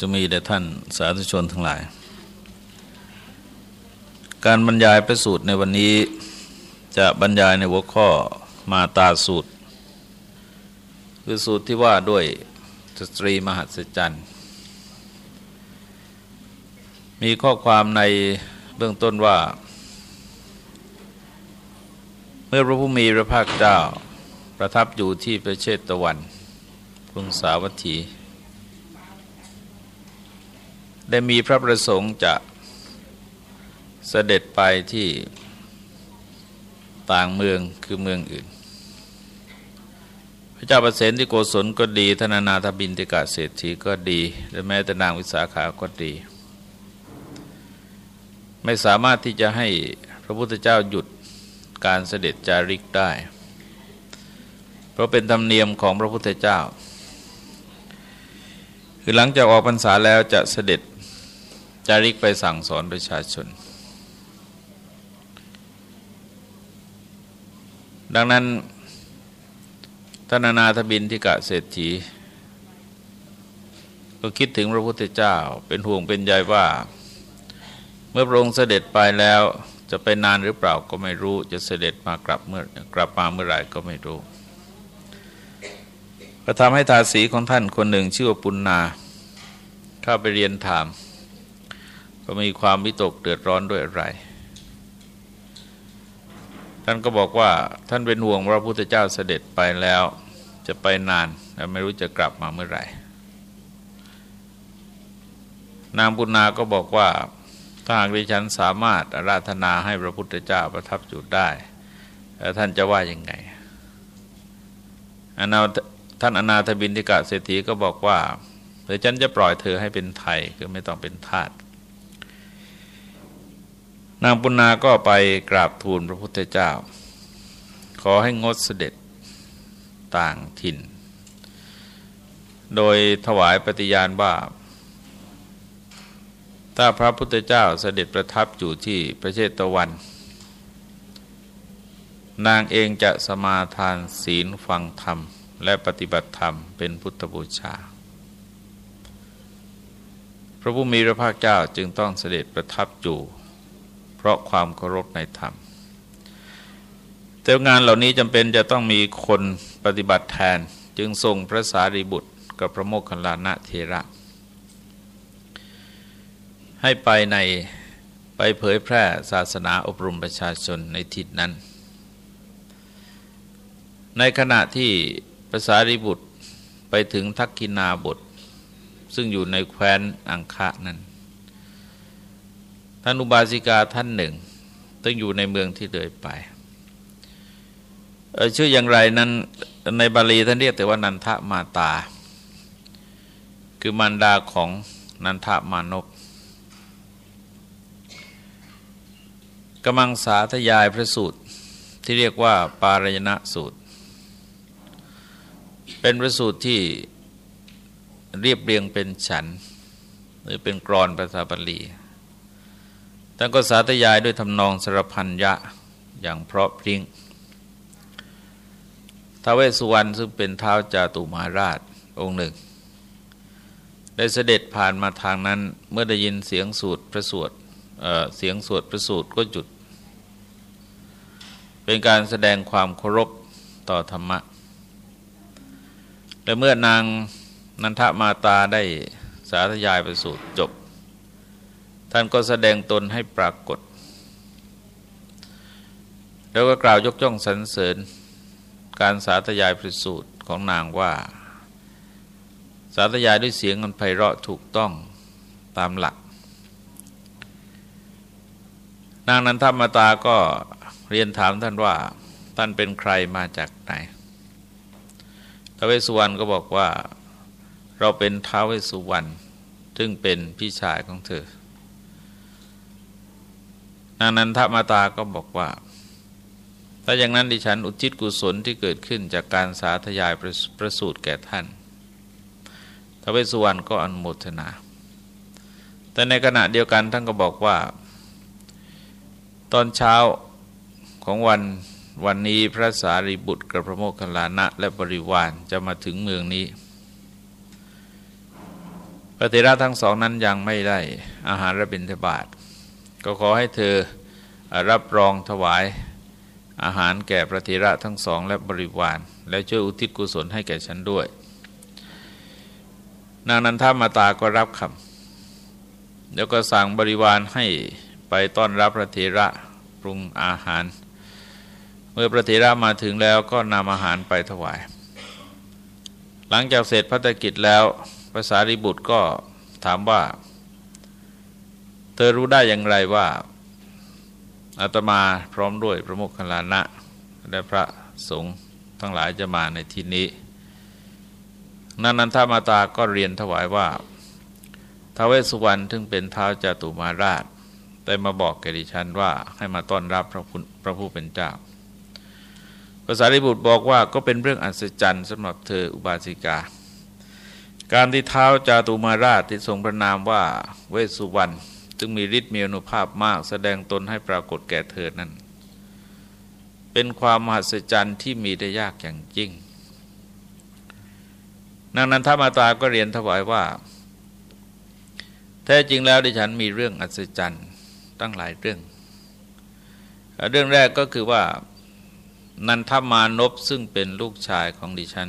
จะมีแด่ท่านสาธุชนทั้งหลาย การบรรยายประสูตรในวันนี้จะบรรยายในหัวข้อมาตาสูตร คือสูตรที่ว่าด้วยสตรีมหัศจรรย์ มีข้อความในเบื้องต้นว่า เมื่อพระผู้มีพระภาคเจ้าประทับอยู่ที่ประเชตะวันกรุงสาวัตถี ได้มีพระประสงค์จะเสด็จไปที่ต่างเมืองคือเมืองอื่น พระเจ้าประเสนที่โกศลก็ดีธนานาถบินติกาเศรษฐีก็ดีและแม้แต่นางวิสาขาก็ดี ไม่สามารถที่จะให้พระพุทธเจ้าหยุดการเสด็จจาริกได้ เพราะเป็นธรรมเนียมของพระพุทธเจ้า คือหลังจากออกพรรษาแล้วจะเสด็จ จาริกไปสั่งสอนประชาชน ดังนั้นทนานาทบินทิกะเศรษฐี ก็คิดถึงพระพุทธเจ้าเป็นห่วงเป็นใยว่า เมื่อพระองค์เสด็จไปแล้วจะไปนานหรือเปล่าก็ไม่รู้ จะเสด็จมากลับเมื่อกลับมาเมื่อไหร่ก็ไม่รู้ก็ทำให้ทาสีของท่านคนหนึ่งชื่อว่าปุณนาเข้าไปเรียนถาม ก็มีความวิตกเดือดร้อนด้วยอะไร ท่านก็บอกว่าท่านเป็นห่วงพระพุทธเจ้าเสด็จไปแล้วจะไปนานและไม่รู้จะกลับมาเมื่อไหร่ นางปุณนาก็บอกว่าถ้าหากดิฉันสามารถอาราธนาให้พระพุทธเจ้าประทับอยู่ได้ ท่านจะว่ายังไงอนาท่านอนาถบินทิกะเศรษฐีก็บอกว่าเดี๋ยวฉันจะปล่อยเธอให้เป็นไทยคือไม่ต้องเป็นทาส นางปุณาก็ไปกราบทูลพระพุทธเจ้า ขอให้งดเสด็จต่างถิ่น โดยถวายปฏิญาณว่าถ้าพระพุทธเจ้าเสด็จประทับอยู่ที่ประเทศตะวัน นางเองจะสมาทานศีลฟังธรรม และปฏิบัติธรรมเป็นพุทธบูชา พระผู้มีพระภาคเจ้าจึงต้องเสด็จประทับอยู่ ราะความเคารพในธรรม แต่งานเหล่านี้จำเป็นจะต้องมีคนปฏิบัติแทนจึงทรงพระสารีบุตรกับพระโมคคัลลานะเทระ ให้ไปในไปเผยแพร่ศาสนาอบรมประชาชนในทิศนั้น ในขณะที่พระสารีบุตรไปถึงทักกินาบท ซึ่งอยู่ในแคว้นอังคะนั้น ท่านอุบาสิกาท่านหนึ่งต้องอยู่ในเมืองที่เลยไปชื่ออย่างไรนั้นในบาลีท่านเรียกแต่ว่านันทมาตา คือมารดาของนันทมานพกำลังสาธยายพระสูตรที่เรียกว่าปารยณะสูตร เป็นพระสูตรที่เรียบเรียงเป็นฉัน หรือเป็นกรอนภาษาบาลี ท่านก็สาธยายด้วยทำนองสรพันยะอย่างเพราะพริ้งท้าวเวสสุวรรณซึ่งเป็นเท้าจาตุมาราชองค์หนึ่ง ได้เสด็จผ่านมาทางนั้นเมื่อได้ยินเสียงสูตรพระสวดเเสียงสวดพระสูตรก็จุด เป็นการแสดงความเคารพต่อธรรมะ และเมื่อนางนันทมาตาได้สาธยายประสูตรจบ ท่านก็แสดงตนให้ปรากฏ แล้วก็กล่าวยกย่องสรรเสริญ การสาธยายประสูตรของนางว่า สาธยายด้วยเสียงอันไพเราะถูกต้องตามหลัก นางนันทมาตาก็เรียนถามท่านว่า ท่านเป็นใครมาจากไหนท้าวเวสุวรรณก็บอกว่า เราเป็นท้าวเวสุวรรณซึ่งเป็นพี่ชายของเธอ นางนันทมาตาก็บอกว่า ถ้าอย่างนั้นดิฉันอุทิศกุศลที่เกิดขึ้นจากการสาธยายประประสูตรแก่ท่านทวสุวรรณก็อนุโมทนา แต่ในขณะเดียวกันท่านก็บอกว่า ตอนเช้าของวันวันนี้พระสารีบุตรกับพระโมคคัลลานะและบริวารจะมาถึงเมืองนี้พระเถระทั้งสองนั้นยังไม่ได้อาหารระบิณฑบาต ก็ขอให้เธอรับรองถวายอาหารแก่พระเถระทั้งสองและบริวาร และช่วยอุทิศกุศลให้แก่ฉันด้วย นางนันทามาตาก็รับคำแล้วก็สั่งบริวารให้ไปต้อนรับพระเถระปรุงอาหาร เมื่อพระเถระมาถึงแล้วก็นำอาหารไปถวาย หลังจากเสร็จพัฒกิจแล้วภาษาริบุตรก็ถามว่า เธอรู้ได้อย่างไรว่าอาตมาพร้อมด้วยพระโมคคัลลานะ และพระสงฆ์ทั้งหลายจะมาในที่นี้ นันนันทามาตาก็เรียนถวายว่าท้าวเวสสุวรรณซึ่งเป็นท้าวจตุมาราช ได้มาบอกแกดิฉันว่าให้มาต้อนรับพระพุพระผู้เป็นเจ้าภาษาริบุตรบอกว่าก็เป็นเรื่องอัศจรรย์สำหรับเธออุบาสิกา การที่เท้าจาตุมาราชที่ทรงพระนามว่าเวสสุวรรณ ซึ่งมีฤทธิ์มีอนุภาพมาก แสดงตนให้ปรากฏแก่เธอนั้น เป็นความมหัศจรรย์ที่มีได้ยากอย่างยิ่งนางนันทมาตาก็เรียนถวายว่า แท้จริงแล้วดิฉันมีเรื่องอัศจรรย์ตั้งหลายเรื่อง เรื่องแรกก็คือว่านันทมานพซึ่งเป็นลูกชายของดิฉัน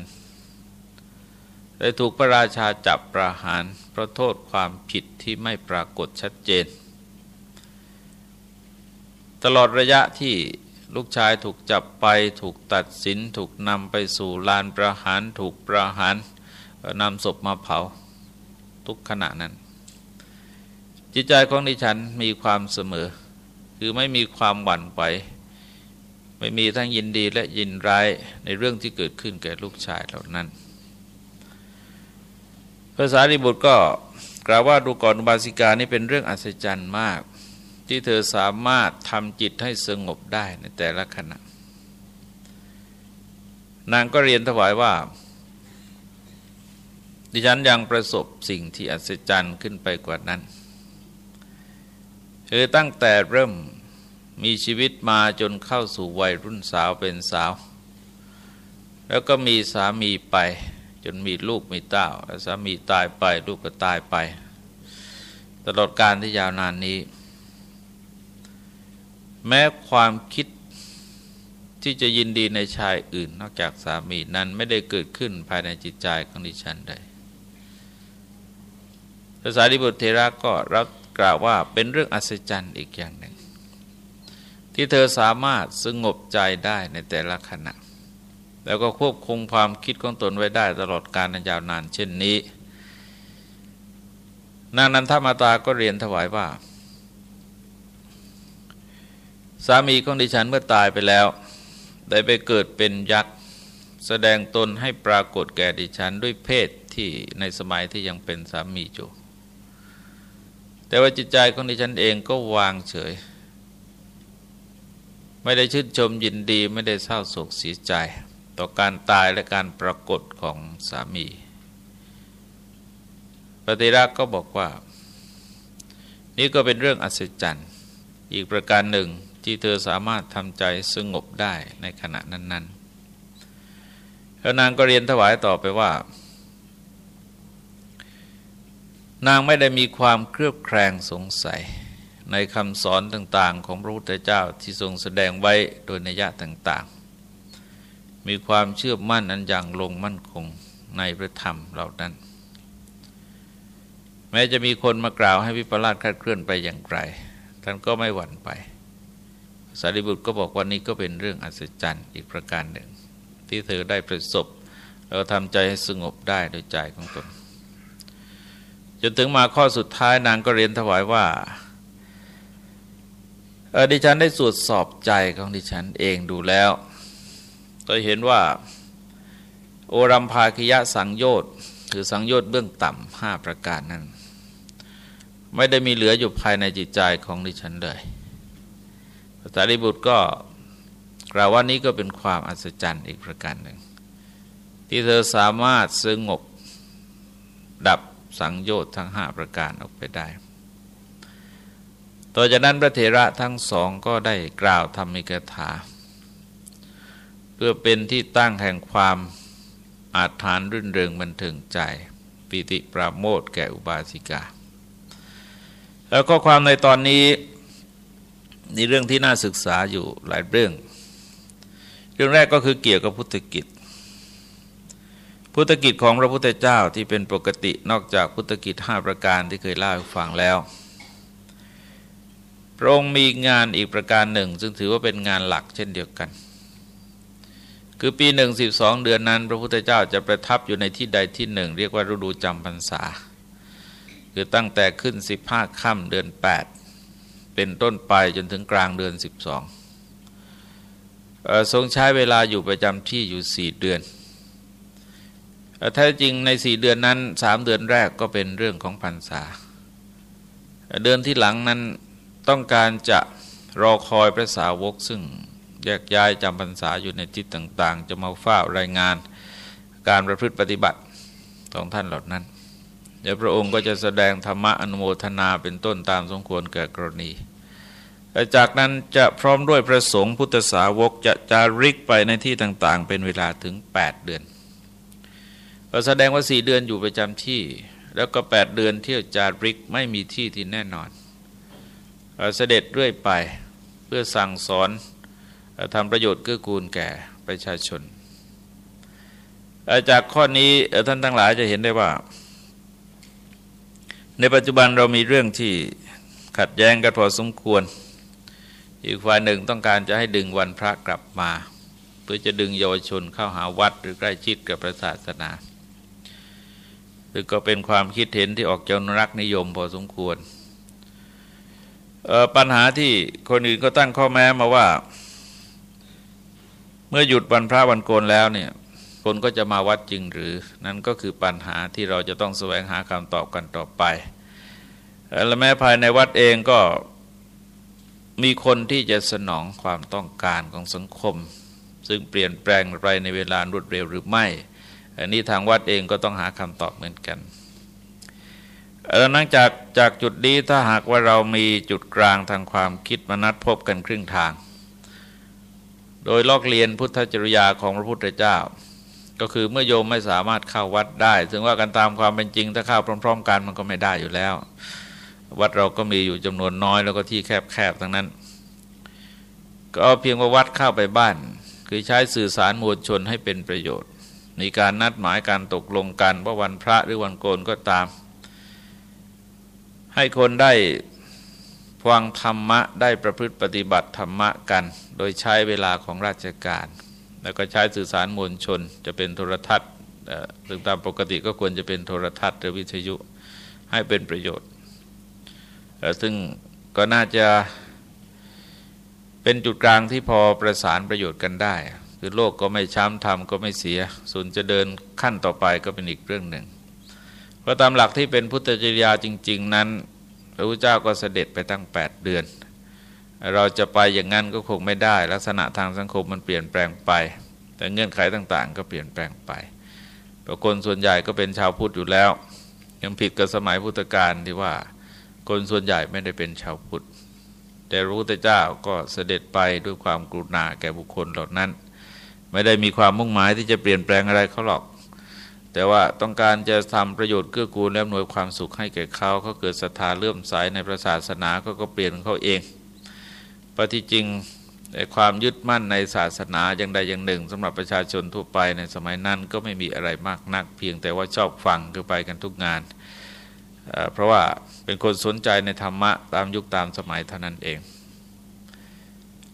ได้ถูกพระราชาจับประหารเพราะโทษความผิดที่ไม่ปรากฏชัดเจน ตลอดระยะที่ลูกชายถูกจับไปถูกตัดสินถูกนำไปสู่ลานประหารถูกประหารนำศพมาเผาทุกขณะนั้น จิตใจของดิฉันมีความเสมอ คือไม่มีความหวั่นไหวไม่มีทั้งยินดีและยินร้ายในเรื่องที่เกิดขึ้นแก่ลูกชายเหล่านั้น ภาษาริบุตรก็กล่าวว่าดูก่อนอุบาสิกานี่เป็นเรื่องอัศจรรย์มาก ที่เธอสามารถทำจิตให้สงบได้ในแต่ละขณะ นางก็เรียนถวายว่า ดิฉันยังประสบสิ่งที่อัศจรรย์ขึ้นไปกว่านั้นคือตั้งแต่เริ่มมีชีวิตมาจนเข้าสู่วัยรุ่นสาวเป็นสาว แล้วก็มีสามีไป จนมีลูกมีเต้าสามีตายไปลูกก็ตายไป ตลอดการที่ยาวนานนี้ แม้ความคิดที่จะยินดีในชายอื่น นอกจากสามีนั้นไม่ได้เกิดขึ้นภายในจิตใจของดิฉันได้ภาษาดิบุตรเทระก็รับกล่าวว่าเป็นเรื่องอัศจรรย์อีกอย่างหนึ่ง ที่เธอสามารถสงบใจได้ในแต่ละขณะ แล้วก็ควบคุมความคิดของตนไว้ได้ตลอดการยาวนานเช่นนี้ นางนันทมาตาก็เรียนถวายว่า สามีของดิฉันเมื่อตายไปแล้ว ได้ไปเกิดเป็นยักษ์ แสดงตนให้ปรากฏแก่ดิฉันด้วยเพศที่ในสมัยที่ยังเป็นสามีอยู่แต่ว่าจิตใจของดิฉันเองก็วางเฉย ไม่ได้ชื่นชมยินดีไม่ได้เศร้าโศกเสียใจ ต่อการตายและการปรากฏของสามีปฏิรักษ์ก็บอกว่า นี่ก็เป็นเรื่องอัศจรรย์ อีกประการหนึ่งที่เธอสามารถทำใจสงบได้ในขณะนั้นๆแล้วนางก็เรียนถวายต่อไปว่า นางไม่ได้มีความเครือบแคลงสงสัยในคำสอนต่าง ๆ ของพระพุทธเจ้าที่ทรงแสดงไว้โดยนัยยะต่าง มีความเชื่อมั่นอันอย่างลงมั่นคงในพระธรรมเหล่านั้น แม้จะมีคนมากล่าวให้วิปลาสคลาดเคลื่อนไปอย่างไร ท่านก็ไม่หวั่นไป สารีบุตรก็บอกว่านี้ก็เป็นเรื่องอัศจรรย์อีกประการหนึ่ง ที่เธอได้ประสบแล้วทำใจให้สงบได้โดยใจของตนจนถึงมาข้อสุดท้ายนางก็เรียนถวายว่าดิฉันได้ตรวจสอบใจของดิฉันเองดูแล้ว ก็เห็นว่า โอรัมภาคิยะสังโยชน์คือสังโยชน์เบื้องต่ำห้าประการนั้น ไม่ได้มีเหลืออยู่ภายในจิตใจของดิฉันเลยพระสารีบุตรก็กล่าวว่านี้ก็เป็นความอัศจรรย์อีกประการหนึ่ง ที่เธอสามารถสงบดับสังโยชน์ทั้งห้าประการออกไปได้ ต่อจากนั้นพระเถระทั้งสองก็ได้กล่าวธรรมิกถา เพื่อเป็นที่ตั้งแห่งความอาถรรพ์รื่นเริงบันเทิงใจ ปิติปราโมทแก่อุบาสิกา แล้วก็ความในตอนนี้ในเรื่องที่น่าศึกษาอยู่หลายเรื่อง เรื่องแรกก็คือเกี่ยวกับพุทธกิจ พุทธกิจของพระพุทธเจ้าที่เป็นปกตินอกจากพุทธกิจห้าประการที่เคยเล่าให้ฟังแล้วพระองค์มีงานอีกประการหนึ่ง ซึ่งถือว่าเป็นงานหลักเช่นเดียวกัน คือปีหนึ่งสิบสองเดือนนั้น พระพุทธเจ้าจะประทับอยู่ในที่ใดที่หนึ่ง เรียกว่าฤดูจำพรรษา คือตั้งแต่ขึ้นสิบห้าค่ำเดือนแปดเป็นต้นไปจนถึงกลางเดือนสิบสองทรงใช้เวลาอยู่ประจำที่อยู่สี่เดือนแท้จริงในสี่เดือนนั้นสามเดือนแรกก็เป็นเรื่องของพรรษา เดือนที่หลังนั้นต้องการจะรอคอยพระสาวกซึ่ง แยกย้ายจำพรรษาอยู่ในทิศต่าง ๆ จะมาเฝ้ารายงานการประพฤติปฏิบัติของท่านเหล่านั้น เดี๋ยวพระองค์ก็จะแสดงธรรมะอนุโมทนาเป็นต้นตามสมควรแก่กรณีจากนั้นจะพร้อมด้วยพระสงฆ์พุทธสาวกจะจาริกไปในที่ต่างๆ เป็นเวลาถึง 8 เดือนก็แสดงว่าสี่เดือนอยู่ประจำที่ แล้วก็ 8 เดือนเที่ยวจาริกไม่มีที่ที่แน่นอนเสด็จเรื่อยไปเพื่อสั่งสอน ทำประโยชน์เกื้อกูลแก่ประชาชน จากข้อนี้ท่านทั้งหลายจะเห็นได้ว่า ในปัจจุบันเรามีเรื่องที่ขัดแย้งกันพอสมควร อีกฝ่ายหนึ่งต้องการจะให้ดึงวันพระกลับมา เพื่อจะดึงเยาวชนเข้าหาวัดหรือใกล้ชิดกับพระศาสนาคือก็เป็นความคิดเห็นที่ออกจากนรักนิยมพอสมควรปัญหาที่คนอื่นก็ตั้งข้อแม้มาว่า มื่อหยุดวันพระวันโกนแล้วเนี่ยคนก็จะมาวัดจริงหรือ นั่นก็คือปัญหาที่เราจะต้องแสวงหาคำตอบกันต่อไป และแม้ภายในวัดเองก็มีคนที่จะสนองความต้องการของสังคม ซึ่งเปลี่ยนแปลงไปในเวลารวดเร็วหรือไม่ อันนี้ทางวัดเองก็ต้องหาคำตอบเหมือนกันแล้วนั่งจากจากจุดนี้ถ้าหากว่าเรามีจุดกลางทางความคิดมานัดพบกันครึ่งทาง โดยลอกเรียนพุทธจริยาของพระพุทธเจ้า ก็คือเมื่อโยมไม่สามารถเข้าวัดได้ ซึ่งว่ากันตามความเป็นจริงถ้าเข้าพร้อม ๆ กันมันก็ไม่ได้อยู่แล้ว วัดเราก็มีอยู่จำนวนน้อยแล้วก็ที่แคบๆทั้งนั้น ก็เพียงว่าวัดเข้าไปบ้าน คือใช้สื่อสารมวลชนให้เป็นประโยชน์ มีการนัดหมายการตกลงกันว่าวันพระหรือวันโกนก็ตาม ให้คนได้ ฟังธรรมะได้ประพฤติปฏิบัติธรรมะกัน โดยใช้เวลาของราชการ แล้วก็ใช้สื่อสารมวลชน จะเป็นโทรทัศน์ซึ่งตามปกติก็ควรจะเป็นโทรทัศน์หรือวิทยุให้เป็นประโยชน์ ซึ่งก็น่าจะเป็นจุดกลางที่พอประสานประโยชน์กันได้ คือโลกก็ไม่ช้ำทำก็ไม่เสีย ส่วนจะเดินขั้นต่อไปก็เป็นอีกเรื่องหนึ่ง เพราะตามหลักที่เป็นพุทธจริยาจริง ๆ นั้น พระพุทธเจ้าก็เสด็จไปตั้ง 8 เดือน เราจะไปอย่างนั้นก็คงไม่ได้ ลักษณะทางสังคมมันเปลี่ยนแปลงไป แต่เงื่อนไขต่างๆ ก็เปลี่ยนแปลงไปเพราคนส่วนใหญ่ก็เป็นชาวพุทธอยู่แล้ว ยังผิดกับสมัยพุทธกาลที่ว่าคนส่วนใหญ่ไม่ได้เป็นชาวพุทธ แต่พระพุทธเจ้าก็เสด็จไปด้วยความกรุณาแก่บุคคลเหล่านั้น ไม่ได้มีความมุ่งหมายที่จะเปลี่ยนแปลงอะไรเขาหรอก แต่ว่าต้องการจะทำประโยชน์เกื้อกูลและหน่วยความสุขให้แก่เขาเขาเกิดศรัทธาเลื่อมใสในพระศาสนาเขาก็เปลี่ยนเขาเองปฏิจริงความยึดมั่นในศาสนาอย่างใดอย่างหนึ่งสำหรับประชาชนทั่วไปในสมัยนั้นก็ไม่มีอะไรมากนัก เพียงแต่ว่าชอบฟังคือไปกันทุกงาน เพราะว่าเป็นคนสนใจในธรรมะตามยุคตามสมัยเท่านั้นเอง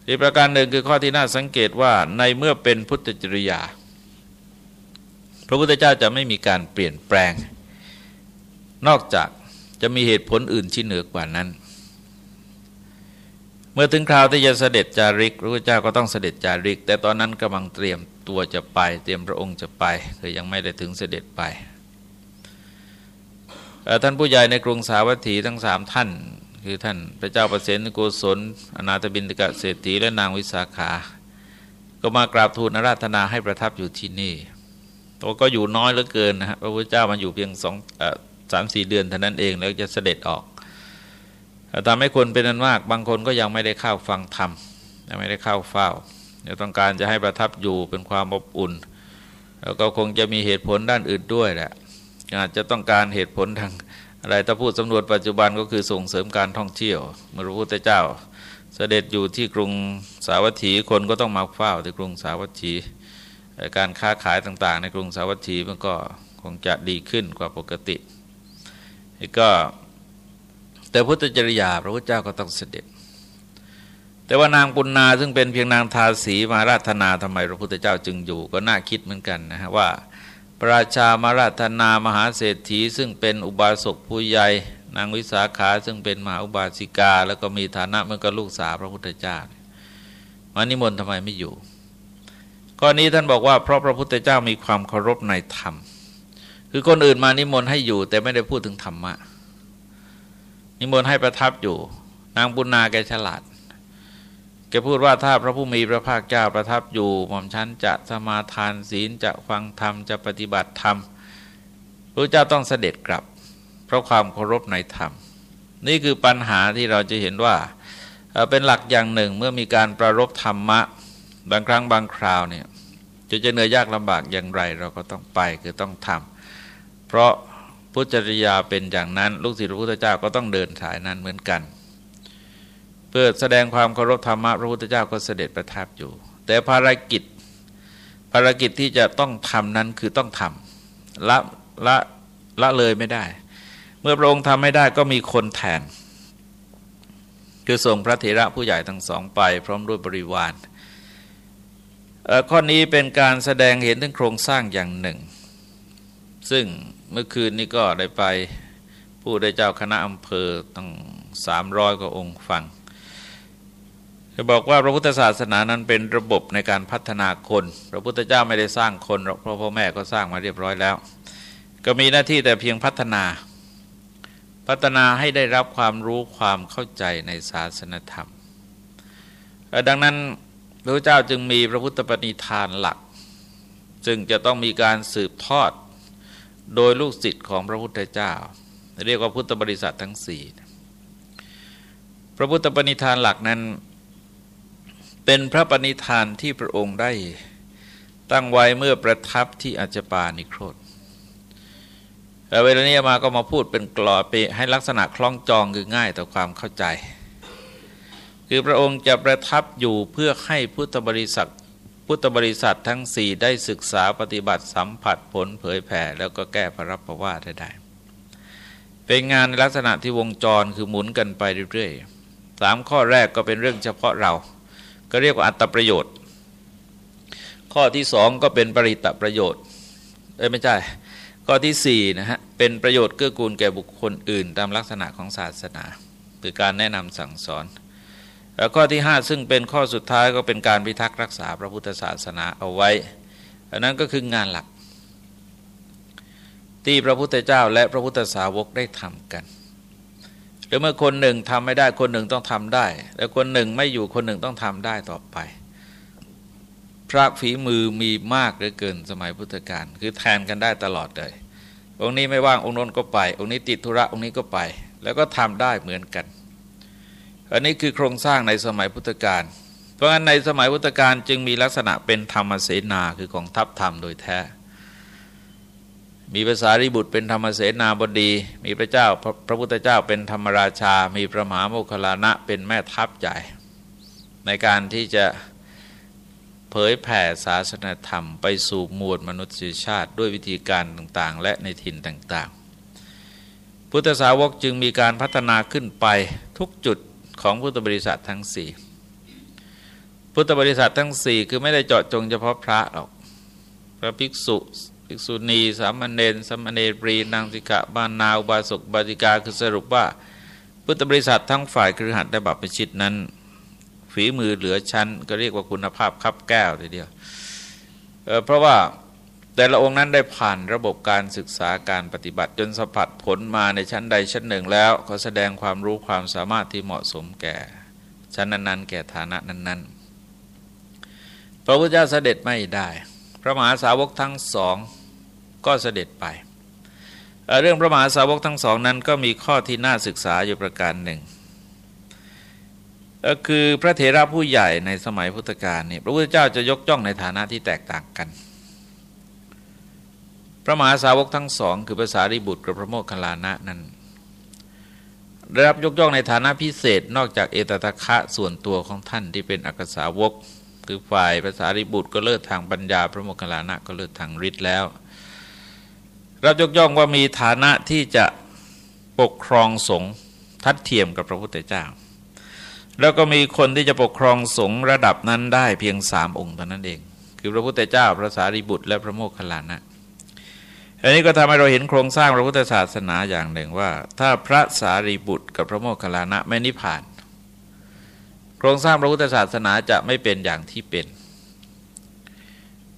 อีกประการหนึ่งคือข้อที่น่าสังเกตว่าในเมื่อเป็นพุทธจริยา ระพุทธเจ้าจะไม่มีการเปลี่ยนแปลง นอกจากจะมีเหตุผลอื่นที่เหนือกว่านั้น เมื่อถึงคราวที่จะเสด็จจาริกพระพุทธเจ้าก็ต้องเสด็จจาริก แต่ตอนนั้นกำลังเตรียมตัวจะไป เตรียมพระองค์จะไปคือยังไม่ได้ถึงเสด็จไปท่านผู้ใหญ่ในกรุงสาวัตถีทั้งสามท่าน คือท่านพระเจ้าประเสนโกศลอนาถบินตกะเศรษฐีและนางวิสาขา ก็มากราบทูลอาราธนาให้ประทับอยู่ที่นี่ ตัวก็อยู่น้อยเหลือเกินนะฮะพระพุทธเจ้ามันอยู่เพียงสองสามสี่เดือนเท่านั้นเองแล้วจะเสด็จออกทำให้คนเป็นนั้นมาก บางคนก็ยังไม่ได้เข้าฟังธรรมยังไม่ได้เข้าเฝ้าเดี๋ยวต้องการจะให้ประทับอยู่เป็นความอบอุ่น แล้วก็คงจะมีเหตุผลด้านอื่นด้วยแหละอาจจะต้องการเหตุผลทางอะไรถ้าพูดสำนวนปัจจุบันก็คือส่งเสริมการท่องเที่ยวเมื่อพระพุทธเจ้า เสด็จอยู่ที่กรุงสาวัตถีคนก็ต้องมาเฝ้าที่กรุงสาวัตถี การค้าขายต่างๆ ในกรุงสาวัตถีมันก็คงจะดีขึ้นกว่าปกติก็ แต่พุทธจริยาพระพุทธเจ้าก็ต้องเสด็จ แต่ว่านางปุณนาซึ่งเป็นเพียงนางทาสีมาราธนาทำไมพระพุทธเจ้าจึงอยู่ ก็น่าคิดเหมือนกันนะฮะว่าพระราชามาราธนามหาเศรษฐี ซึ่งเป็นอุบาสกผู้ใหญ่นางวิสาขาซึ่งเป็นมหาอุบาสิกา แล้วก็มีฐานะเหมือนกับลูกสาวพระพุทธเจ้ามานิมนต์ทำไมไม่อยู่ ข้อนี้ท่านบอกว่าเพราะพระพุทธเจ้ามีความเคารพในธรรม คือคนอื่นมานิมนต์ให้อยู่ แต่ไม่ได้พูดถึงธรรมะ นิมนต์ให้ประทับอยู่ นางบุญนาแกฉลาดแกพูดว่าถ้าพระผู้มีพระภาคเจ้าประทับอยู่หม่อมชั้นจะสมาทานศีลจะฟังธรรมจะปฏิบัติธรรมพระเจ้าต้องเสด็จกลับ เพราะความเคารพในธรรม นี่คือปัญหาที่เราจะเห็นว่าเป็นหลักอย่างหนึ่งเมื่อมีการประรบธรรมะ บางครั้งบางคราวเนี่ย จะจะเหนื่อยยากลำบากอย่างไร เราก็ต้องไปคือต้องทำเพราะพุทธจริยาเป็นอย่างนั้น ลูกศิษย์พระพุทธเจ้าก็ต้องเดินสายนั้นเหมือนกัน เพื่อแสดงความเคารพธรรมะพระพุทธเจ้าก็เสด็จประทับอยู่ แต่ภารกิจภารกิจที่จะต้องทำนั้นคือต้องทำละละละเลยไม่ได้ เมื่อพระองค์ทำไม่ได้ก็มีคนแทน คือส่งพระเถระผู้ใหญ่ทั้งสองไป พร้อมด้วยบริวาร ข้อนี้เป็นการแสดงเห็นถึงโครงสร้างอย่างหนึ่ง ซึ่งเมื่อคืนนี้ก็ได้ไปผู้ได้เจ้าคณะอำเภอตั้งสามร้อยกว่าองค์ฟังจะบอกว่าพระพุทธศาสนานั้นเป็นระบบในการพัฒนาคน พระพุทธเจ้าไม่ได้สร้างคนหรอกเพราะพ่อแม่ก็สร้างมาเรียบร้อยแล้ว ก็มีหน้าที่แต่เพียงพัฒนา พัฒนาให้ได้รับความรู้ความเข้าใจในศาสนธรรม ดังนั้น พระเจ้าจึงมีพระพุทธปณิธานหลักจึงจะต้องมีการสืบทอดโดยลูกศิษย์ของพระพุทธเจ้า เรียกว่าพุทธบริษัททั้งสี่พระพุทธปณิธานหลักนั้น เป็นพระปณิธานที่พระองค์ได้ตั้งไว้เมื่อประทับที่อัจปานิโครธเวลานี้มาก็มาพูดเป็นกลอไปให้ลักษณะคล้องจองคือง่ายต่อความเข้าใจ คือพระองค์จะประทับอยู่เพื่อให้พุทธบริษัทพุทธบริษัททั้งสี่ได้ศึกษาปฏิบัติสัมผัสผลเผยแผ่ แล้วก็แก้พระรับประว่าได้ได้ เป็นงานในลักษณะที่วงจรคือหมุนกันไปเรื่อยๆสามข้อแรกก็เป็นเรื่องเฉพาะเรา ก็เรียกว่าอัตประโยชน์ ข้อที่สองก็เป็นปริตประโยชน์เอ้ยไม่ใช่ข้อที่สี่นะฮะเป็นประโยชน์เกื้อกูลแก่บุคคลอื่น ตามลักษณะของศาสนาคือการแนะนำสั่งสอน ข้อที่ 5 ซึ่งเป็นข้อสุดท้ายก็เป็นการพิทักษ์รักษาพระพุทธศาสนาเอาไว้ อันนั้นก็คืองานหลัก ที่พระพุทธเจ้าและพระพุทธสาวกได้ทำกันหรือเมื่อคนหนึ่งทำไม่ได้คนหนึ่งต้องทำได้ แล้วคนหนึ่งไม่อยู่คนหนึ่งต้องทำได้ต่อไป พระฝีมือมีมากเหลือเกินสมัยพุทธกาลคือแทนกันได้ตลอดเลยองค์นี้ไม่ว่างองค์นนก็ไป องค์นี้ติดธุระองค์นี้ก็ไป แล้วก็ทำได้เหมือนกัน อันนี้คือโครงสร้างในสมัยพุทธกาล เพราะฉะนั้นในสมัยพุทธกาลจึงมีลักษณะเป็นธรรมเสนาคือกองทัพธรรมโดยแท้ มีภาษาริบุตรเป็นธรรมเสนาบดี มีพระเจ้าพระพุทธเจ้าเป็นธรรมราชา มีพระมหาโมคคลานะเป็นแม่ทัพใหญ่ ในการที่จะเผยแผ่ศาสนธรรมไปสู่มวลมนุษยชาติด้วยวิธีการต่างๆ และในถิ่นต่างๆ พุทธสาวกจึงมีการพัฒนาขึ้นไปทุกจุด ของพุทธบริษัททั้งสี่พุทธบริษัททั้งสี่คือไม่ได้เจาะจงเฉพาะพระหรอก พระภิกษุภิกษุณี สามเณรสามเณรปรีนางสิกะบานนาอุบาสกบาติกาคือสรุปว่า พุทธบริษัททั้งฝ่ายครือขัดและบัพปชิตนั้น ฝีมือเหลือชั้น ก็เรียกว่าคุณภาพคับแก้วทีเดียวเเพราะว่า แต่ละองค์นั้นได้ผ่านระบบการศึกษาการปฏิบัติจนสัมผัสผลมาในชั้นใดชั้นหนึ่งแล้วเขาแสดงความรู้ความสามารถที่เหมาะสมแก่ ชั้นนั้น ๆ แก่ฐานะนั้น ๆ พระพุทธเจ้าเสด็จไม่ได้ พระมหาสาวกทั้งสองก็เสด็จไปเรื่องพระมหาสาวกทั้งสองนั้นก็มีข้อที่น่าศึกษาอยู่ประการหนึ่งก็คือพระเถระผู้ใหญ่ในสมัยพุทธกาลนี่พระพุทธเจ้าจะยกจ้องในฐานะที่แตกต่างกัน พระมหาสาวกทั้งสองคือภาษาริบุตรกับพระโมคคัลลานะนั้นได้รับยกย่องในฐานะพิเศษนอกจากเอตตะคะส่วนตัวของท่านที่เป็นอักษาวก คือฝ่ายภาษาริบุตรก็เลิศทางปัญญา พระโมคคัลลานะก็เลิศทางฤทธิ์แล้ว รับยกย่องว่ามีฐานะที่จะปกครองสงฆ์ทัดเทียมกับพระพุทธเจ้า แล้วก็มีคนที่จะปกครองสงฆ์ระดับนั้นได้เพียงสามองค์เท่านั้นเอง คือพระพุทธเจ้าพระสารีบุตรและพระโมคคัลลานะ อันนี้ก็ทำให้เราเห็นโครงสร้างพระพุทธศาสนาอย่างหนึ่งว่า ถ้าพระสารีบุตรกับพระโมคคัลลานะไม่นิพพาน โครงสร้างพระพุทธศาสนาจะไม่เป็นอย่างที่เป็น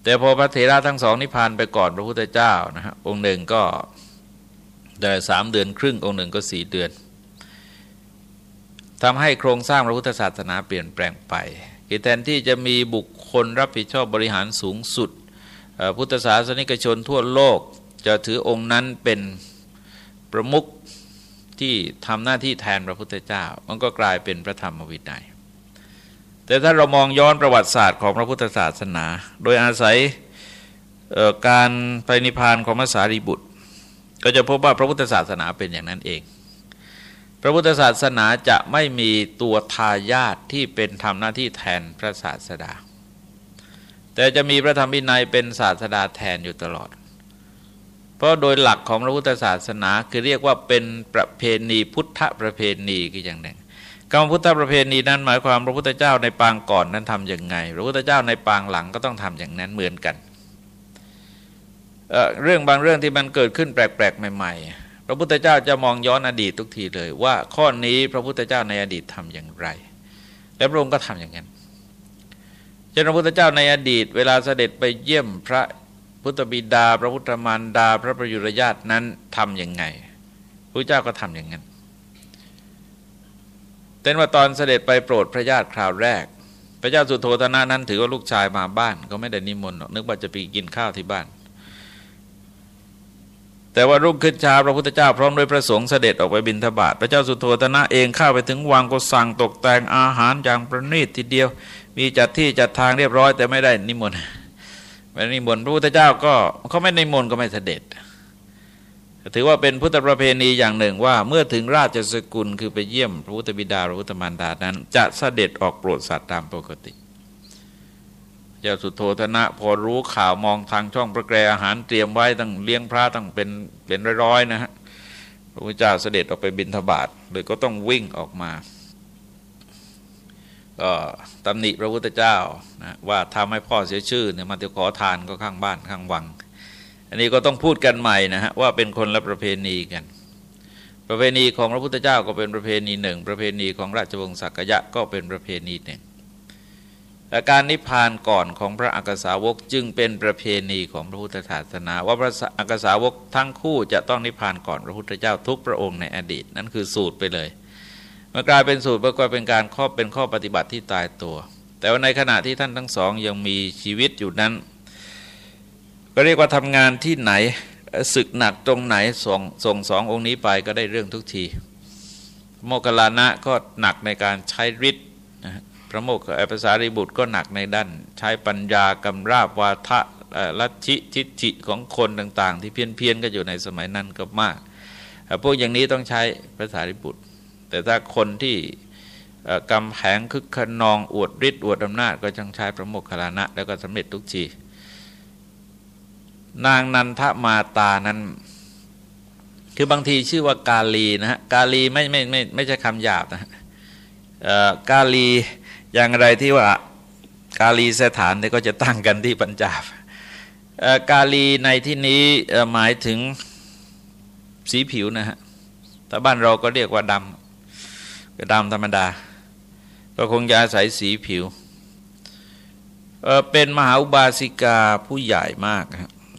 แต่พอพระเถระทั้งสองนิพพานไปก่อนพระพุทธเจ้านะฮะองค์หนึ่งก็ได้สามเดือนครึ่งองค์หนึ่งก็สี่เดือนทำให้โครงสร้างพระพุทธศาสนาเปลี่ยนแปลงไปกิแทนที่จะมีบุคคลรับผิดชอบบริหารสูงสุด พุทธศาสนิกชนทั่วโลก จะถือองค์นั้นเป็นประมุขที่ทำหน้าที่แทนพระพุทธเจ้า มันก็กลายเป็นพระธรรมวินัยแต่ถ้าเรามองย้อนประวัติศาสตร์ของพระพุทธศาสนา โดยอาศัยการไปนิพพานของพระสารีบุตร ก็จะพบว่าพระพุทธศาสนาเป็นอย่างนั้นเอง พระพุทธศาสนาจะไม่มีตัวทายาทที่เป็นทำหน้าที่แทนพระศาสดา แต่จะมีพระธรรมวินัยเป็นศาสดาแทนอยู่ตลอด ราะโดยหลักของพระพุทธศาสนา คือเรียกว่าเป็นประเพณีพุทธประเพณีคืออย่างหนึ่งกรรมพุทธประเพณีนั้นหมายความพระพุทธเจ้าในปางก่อนนั้นทำอย่างไง พระพุทธเจ้าในปางหลังก็ต้องทำอย่างนั้นเหมือนกันเเรื่องบางเรื่องที่มันเกิดขึ้นแปลกๆใหม่ ๆ พระพุทธเจ้าจะมองย้อนอดีตทุกทีเลย ว่าข้อนี้พระพุทธเจ้าในอดีตทำอย่างไร และพระองค์ก็ทำอย่างนั้นเช่นพระพุทธเจ้าในอดีต เวลาเสด็จไปเยี่ยมพระ พุทธบิดา พระพุทธมารดา พระประยุรญาตินั้นทำยังไงพระเจ้าก็ทำอย่างนั้นแต่ว่าตอนเสด็จไปโปรดพระญาติคราวแรก พระเจ้าสุโธธนะนั้นถือว่าลูกชายมาบ้าน ก็ไม่ได้นิมนต์นึกว่าจะไปกินข้าวที่บ้าน แต่ว่ารุ่งขึ้นเช้าพระพุทธเจ้าพร้อมด้วยพระสงฆ์เสด็จออกไปบิณฑบาตพระเจ้าสุโธธนะเองเข้าไปถึงวังก็สั่งตกแต่งอาหารอย่างประณีตทีเดียว มีจัดที่จัดทางเรียบร้อยแต่ไม่ได้นิมนต์ ไม่นิมนต์พระพุทธเจ้าก็เขาไม่นิมนต์ก็ไม่เสด็จ ถือว่าเป็นพุทธประเพณีอย่างหนึ่งว่าเมื่อถึงราชสกุลคือไปเยี่ยมพระพุทธบิดาพระพุทธมารดานั้น จะเสด็จออกโปรดสัตว์ตามปกติจ้าสุโธธนะพอรู้ข่าวมองทางช่องประแกรอาหารเตรียมไว้ตั้งเลี้ยงพระตั้งเป็นเป็นร้อยๆนะฮะพระพุทธเจ้าเสด็จออกไปบิณฑบาตเลยก็ต้องวิ่งออกมา ก็ตำหนิพระพุทธเจ้านะว่าทำให้พ่อเสียชื่อเนี่ยมาจะขอทานก็ข้างบ้านข้างวัง อันนี้ก็ต้องพูดกันใหม่นะฮะว่าเป็นคนละประเพณีกัน ประเพณีของพระพุทธเจ้าก็เป็นประเพณีหนึ่ง ประเพณีของราชวงศ์สักยะก็เป็นประเพณีหนึ่งแต่การนิพพานก่อนของพระอักษาวกจึงเป็นประเพณีของพระพุทธศาสนา ว่าพระอักษาวกทั้งคู่จะต้องนิพพานก่อนพระพุทธเจ้าทุกพระองค์ในอดีต นั่นคือสูตรไปเลย มันกลายเป็นสูตรประกอบเป็นการข้อบเป็นข้อปฏิบัติที่ตายตัว แต่ว่าในขณะที่ท่านทั้งสองยังมีชีวิตอยู่นั้น ก็เรียกว่าทำงานที่ไหนศึกหนักตรงไหนส่งส่งสององค์นี้ไปก็ได้เรื่องทุกที โมกขลานะก็หนักในการใช้ฤทธิ์พระโมกขภาษาริบุตรก็หนักในด้าน ใช้ปัญญากำราบวาทะลัทธิทิฏฐิของคนต่าง ๆ ที่เพี้ยนเพียนก็อยู่ในสมัยนั้นก็มาก พวกอย่างนี้ต้องใช้ภาษาริบุตร แต่ถ้าคนที่กำแหงคึกขนองอวดฤทธิ์อวดอำนาจ ก็จงใช้พระโมคคัลลานะ แล้วก็สำเร็จทุกทีนางนันทมาตานั้น คือบางทีชื่อว่ากาลีนะฮะกาลีไม่ไม่ไม่ไม่ใช่คำหยาบนะกาลีอย่างไรที่ว่ากาลีสถานเนี่ยก็จะตั้งกันที่ปัญจาบกาลีในที่นี้หมายถึงสีผิวนะฮะแต่บ้านเราก็เรียกว่าดำ ก็ดำธรรมดา ก็คงจะอาศัยสีผิวเเป็นมหาอุบาสิกาผู้ใหญ่มาก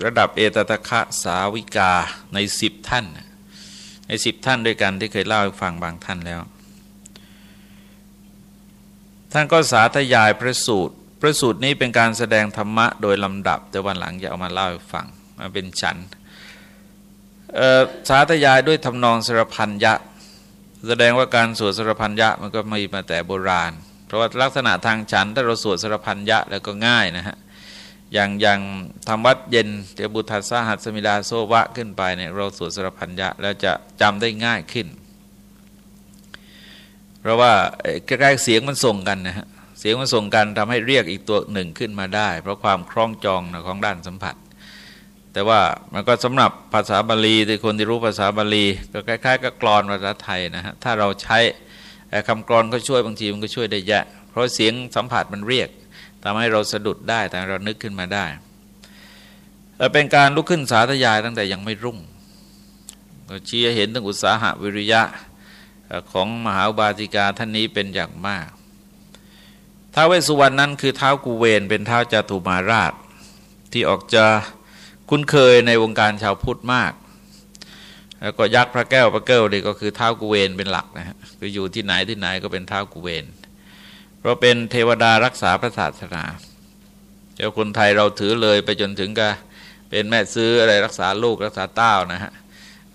ระดับเอตตะคะสาวิกาในสิบท่าน ในสิบท่านด้วยกันที่เคยเล่าให้ฟังบางท่านแล้ว ท่านก็สาธยายพระสูตรพระสูตรนี้เป็นการแสดงธรรมะโดยลำดับ แต่วันหลังจะเอามาเล่าให้ฟังมาเป็นฉันสาธยายด้วยทำนองสรพันยะ แสดงว่าการสวดสรพันยะมันก็มีมาแต่โบราณ เพราะว่าลักษณะทางฉันถ้าเราสวดสรพันยะแล้วก็ง่ายนะฮะอย่างอย่างทำวัดเย็นเดี๋ยบุตรสหัสมิดาโซวะขึ้นไปเนี่ยเราสวดสรพัญญะแล้วจะจำได้ง่ายขึ้น เพราะว่าใกล้ๆเสียงมันส่งกันนะฮะเสียงมันส่งกันทำให้เรียกอีกตัวหนึ่งขึ้นมาได้ เพราะความคล้องจองของด้านสัมผัส แต่ว่ามันก็สำหรับภาษาบาลีที่คนที่รู้ภาษาบาลีก็คล้ายๆกับกรอนภาษาไทยนะฮะถ้าเราใช้คำกรอนก็ช่วยบางทีมันก็ช่วยได้เยอะเพราะเสียงสัมผัสมันเรียกทำให้เราสะดุดได้แต่เรานึกขึ้นมาได้เป็นการลุกขึ้นสาธยายตั้งแต่ยังไม่รุ่งก็ชี้เห็นถึงอุตสาหะวิริยะของมหาบาติกาท่านนี้เป็นอย่างมากท้าวเวสสุวรรณนั้นคือเท้ากูเวนเป็นเท้าจตุมาราช ที่ออกจะ คุ้นเคยในวงการชาวพุทธมาก แล้วก็ยักษ์พระแก้วพระเก้วนี่ก็คือเท้ากูเวนเป็นหลักนะฮะคืออยู่ที่ไหนที่ไหนก็เป็นเท้ากูเวนเพราะเป็นเทวดารักษาพระศาสนาเจ้าคนไทยเราถือเลยไปจนถึงกับเป็นแม่ซื้ออะไรรักษาลูกรักษาเต้านะฮะ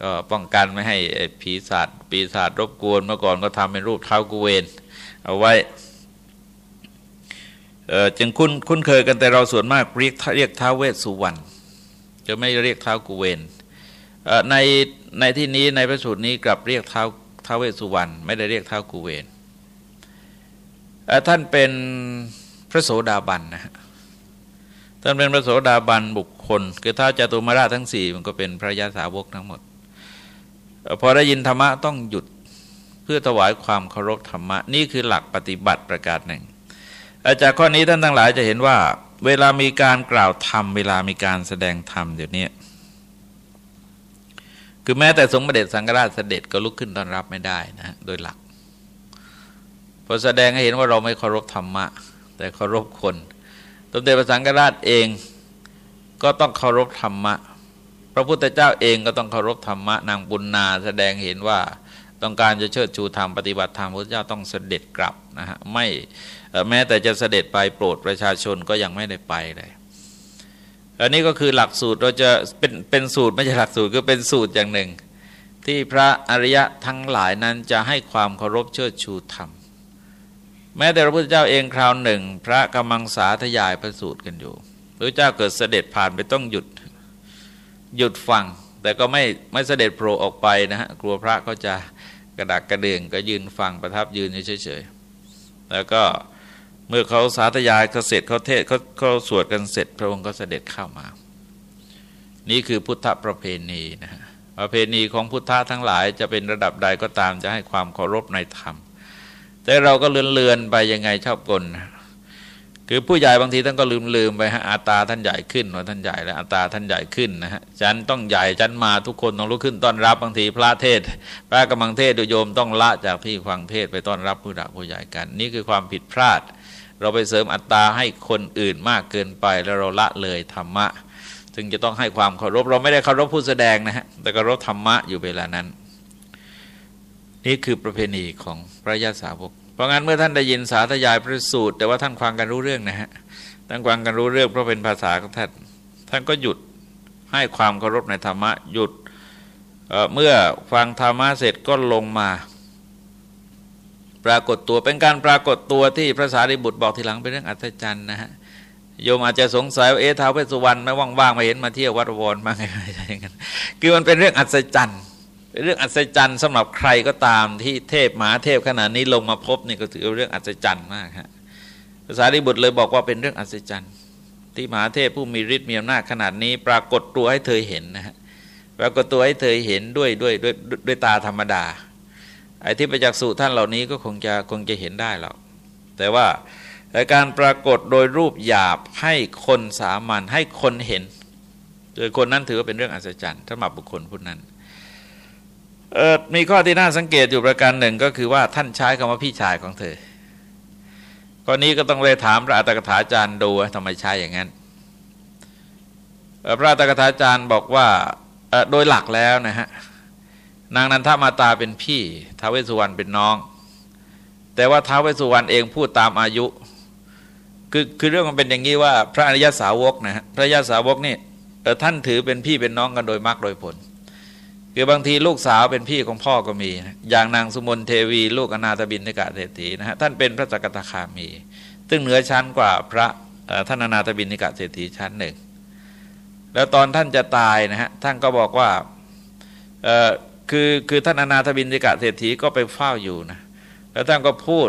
ก็ป้องกันไม่ให้ผีศาสตร์ปีศาจรบกวนเมื่อก่อนก็ทำเป็นรูปเท้ากุเวนเอาไว้จึงคุ้นคุ้นเคยกันแต่เราส่วนมากเรียกเรียกท้าเวสสุวรรณ จะไม่เรียกเท้ากุเวนในในที่นี้ในพระสูตรนี้กลับเรียกเท้าเท้าเวสุวรรณไม่ได้เรียกเท้ากุเวนท่านเป็นพระโสดาบันนะท่านเป็นพระโสดาบันบุคคล คือท้าจตุมาราทั้งสี่มันก็เป็นพระยาสาวกทั้งหมด พอได้ยินธรรมะต้องหยุดเพื่อถวายความเคารพธรรมะ นี่คือหลักปฏิบัติประกาศหนึ่งจากข้อนี้ท่านทั้งหลายจะเห็นว่า เวลามีการกล่าวธรรม เวลามีการแสดงธรรมเดี๋ยวนี้คือแม้แต่สมเด็จสังฆราชเสด็จก็ลุกขึ้นต้อนรับไม่ได้นะโดยหลักพอแสดงให้เห็นว่าเราไม่เคารพธรรมะ แต่เคารพคนสมเด็จพระสังฆราชเองก็ต้องเคารพธรรมะ พระพุทธเจ้าเองก็ต้องเคารพธรรมะนางบุญนาแสดงเห็นว่าต้องการจะเชิดชูธรรมปฏิบัติธรรมพระเจ้าต้องเสด็จกลับนะฮะไม่ แม้แต่จะเสด็จไปโปรดประชาชนก็ยังไม่ได้ไปเลยอันนี้ก็คือหลักสูตรเราจะเป็นเป็นสูตรไม่ใช่หลักสูตรก็เป็นสูตรอย่างหนึ่ง ที่พระอริยะทั้งหลายนั้นจะให้ความเคารพเชิดชูธรรม แม้แต่พระพุทธเจ้าเองคราวหนึ่ง พระกำลังสาธยายพระสูตรกันอยู่พระเจ้าเกิดเสด็จผ่านไปต้องหยุดหยุดฟัง แต่ก็ไม่ไม่เสด็จโผล่ออกไปนะฮะกลัวพระก็จะกระดักกระเดืองก็ยืนฟังประทับยืนเฉยๆแล้วก็ เมื่อเขาสาธยายเขาเสร็จเขาเทศเขาเขาสวดกันเสร็จ พระองค์ก็เสด็จเข้ามา นี่คือพุทธประเพณีนะฮะประเพณีของพุทธะทั้งหลายจะเป็นระดับใดก็ตามจะให้ความเคารพในธรรม แต่เราก็เลื่อนเลือนไปยังไงชอบกลคือผู้ใหญ่บางทีท่านก็ลืมลืมไปฮะอัตาท่านใหญ่ขึ้นว่าท่านใหญ่แล้วอัตาท่านใหญ่ขึ้นนะฮะฉันต้องใหญ่ฉันมาทุกคนต้องลุกขึ้นต้อนรับบางทีพระเทศ พระกำลังเทศโยมต้องละจากที่ฟังเทศไปต้อนรับผู้หลักผู้ใหญ่กัน นี่คือความผิดพลาด เราไปเสริมอัตราให้คนอื่นมากเกินไปแล้วเราละเลยธรรมะ ซึ่งจะต้องให้ความเคารพเราไม่ได้เคารพผู้แสดงนะฮะแต่เคารพธรรมะอยู่เวลานั้น นี่คือประเพณีของพระยาสาวก เพราะงั้นเมื่อท่านได้ยินสาธยายพระสูตร แต่ว่าท่านฟังกันรู้เรื่องนะฮะท่านฟังกันรู้เรื่องเพราะเป็นภาษาของท่านท่านก็หยุดให้ความเคารพในธรรมะหยุดเเมื่อฟังธรรมะเสร็จก็ลงมา ปรากฏตัวเป็นการปรากฏตัวที่พระสารีบุตรบอกทีหลังเป็นเรื่องอัศจรรย์นะฮะโยมอาจจะสงสัยว่าเอ๊ะท้าวเวสสุวรรณไม่ว่างๆมาเห็นมาเที่ยววัดวรมาไงอย่างนั้นคือมันเป็นเรื่องอัศจรรย์เป็นเรื่องอัศจรรย์สำหรับใครก็ตามที่เทพมหาเทพขนาดนี้ลงมาพบนี่ก็ถือเรื่องอัศจรรย์มากฮะภาษาดิบุตรเลยบอกว่าเป็นเรื่องอัศจรรย์ที่มหาเทพผู้มีฤทธิ์มีอำนาจขนาดนี้ ปรากฏตัวให้เธอเห็นนะฮะปรากฏตัวให้เธอเห็นด้วยด้วยด้วยด้วยตาธรรมดา ไอ้ที่ไปจากสู่ท่านเหล่านี้ก็คงจะคงจะเห็นได้หรอกแต่ว่าการปรากฏโดยรูปหยาบให้คนสามัญให้คนเห็นโดยคนนั้นถือว่าเป็นเรื่องอัศจรรย์สำหรับบุคคลผู้นั้นมีข้อที่น่าสังเกตอยู่ประการหนึ่งก็คือว่าท่านใช้คำว่าพี่ชายของเธอข้อนี้ก็ต้องเลยถามพระอัตถกถาจารย์ดูทำไมใช้อย่างนั้นพระอัตถกถาจารย์บอกว่าโดยหลักแล้วนะฮะ นางนันทมาตาเป็นพี่ท้าวเวสุวรรณเป็นน้อง แต่ว่าท้าวเวสุวรรณเองพูดตามอายุ คือคือเรื่องมันเป็นอย่างนี้ว่า พระอริยสาวกนะฮะพระอริยสาวกนี่ท่านถือเป็นพี่เป็นน้องกันโดยมรรคโดยผลคือบางทีลูกสาวเป็นพี่ของพ่อก็มีนะอย่างนางสุมนเทวี ลูกอนาถบินทกะเศรษฐีนะฮะท่านเป็นพระสกทาคามี ซึ่งเหนือชั้นกว่าพระท่านอนาถบินิกะเศรษฐีชั้นหนึ่งแล้วตอนท่านจะตายนะฮะท่านก็บอกว่า คือคือท่านอนาถบินิกะเศรษฐีก็ไปเฝ้าอยู่นะแล้วท่านก็พูด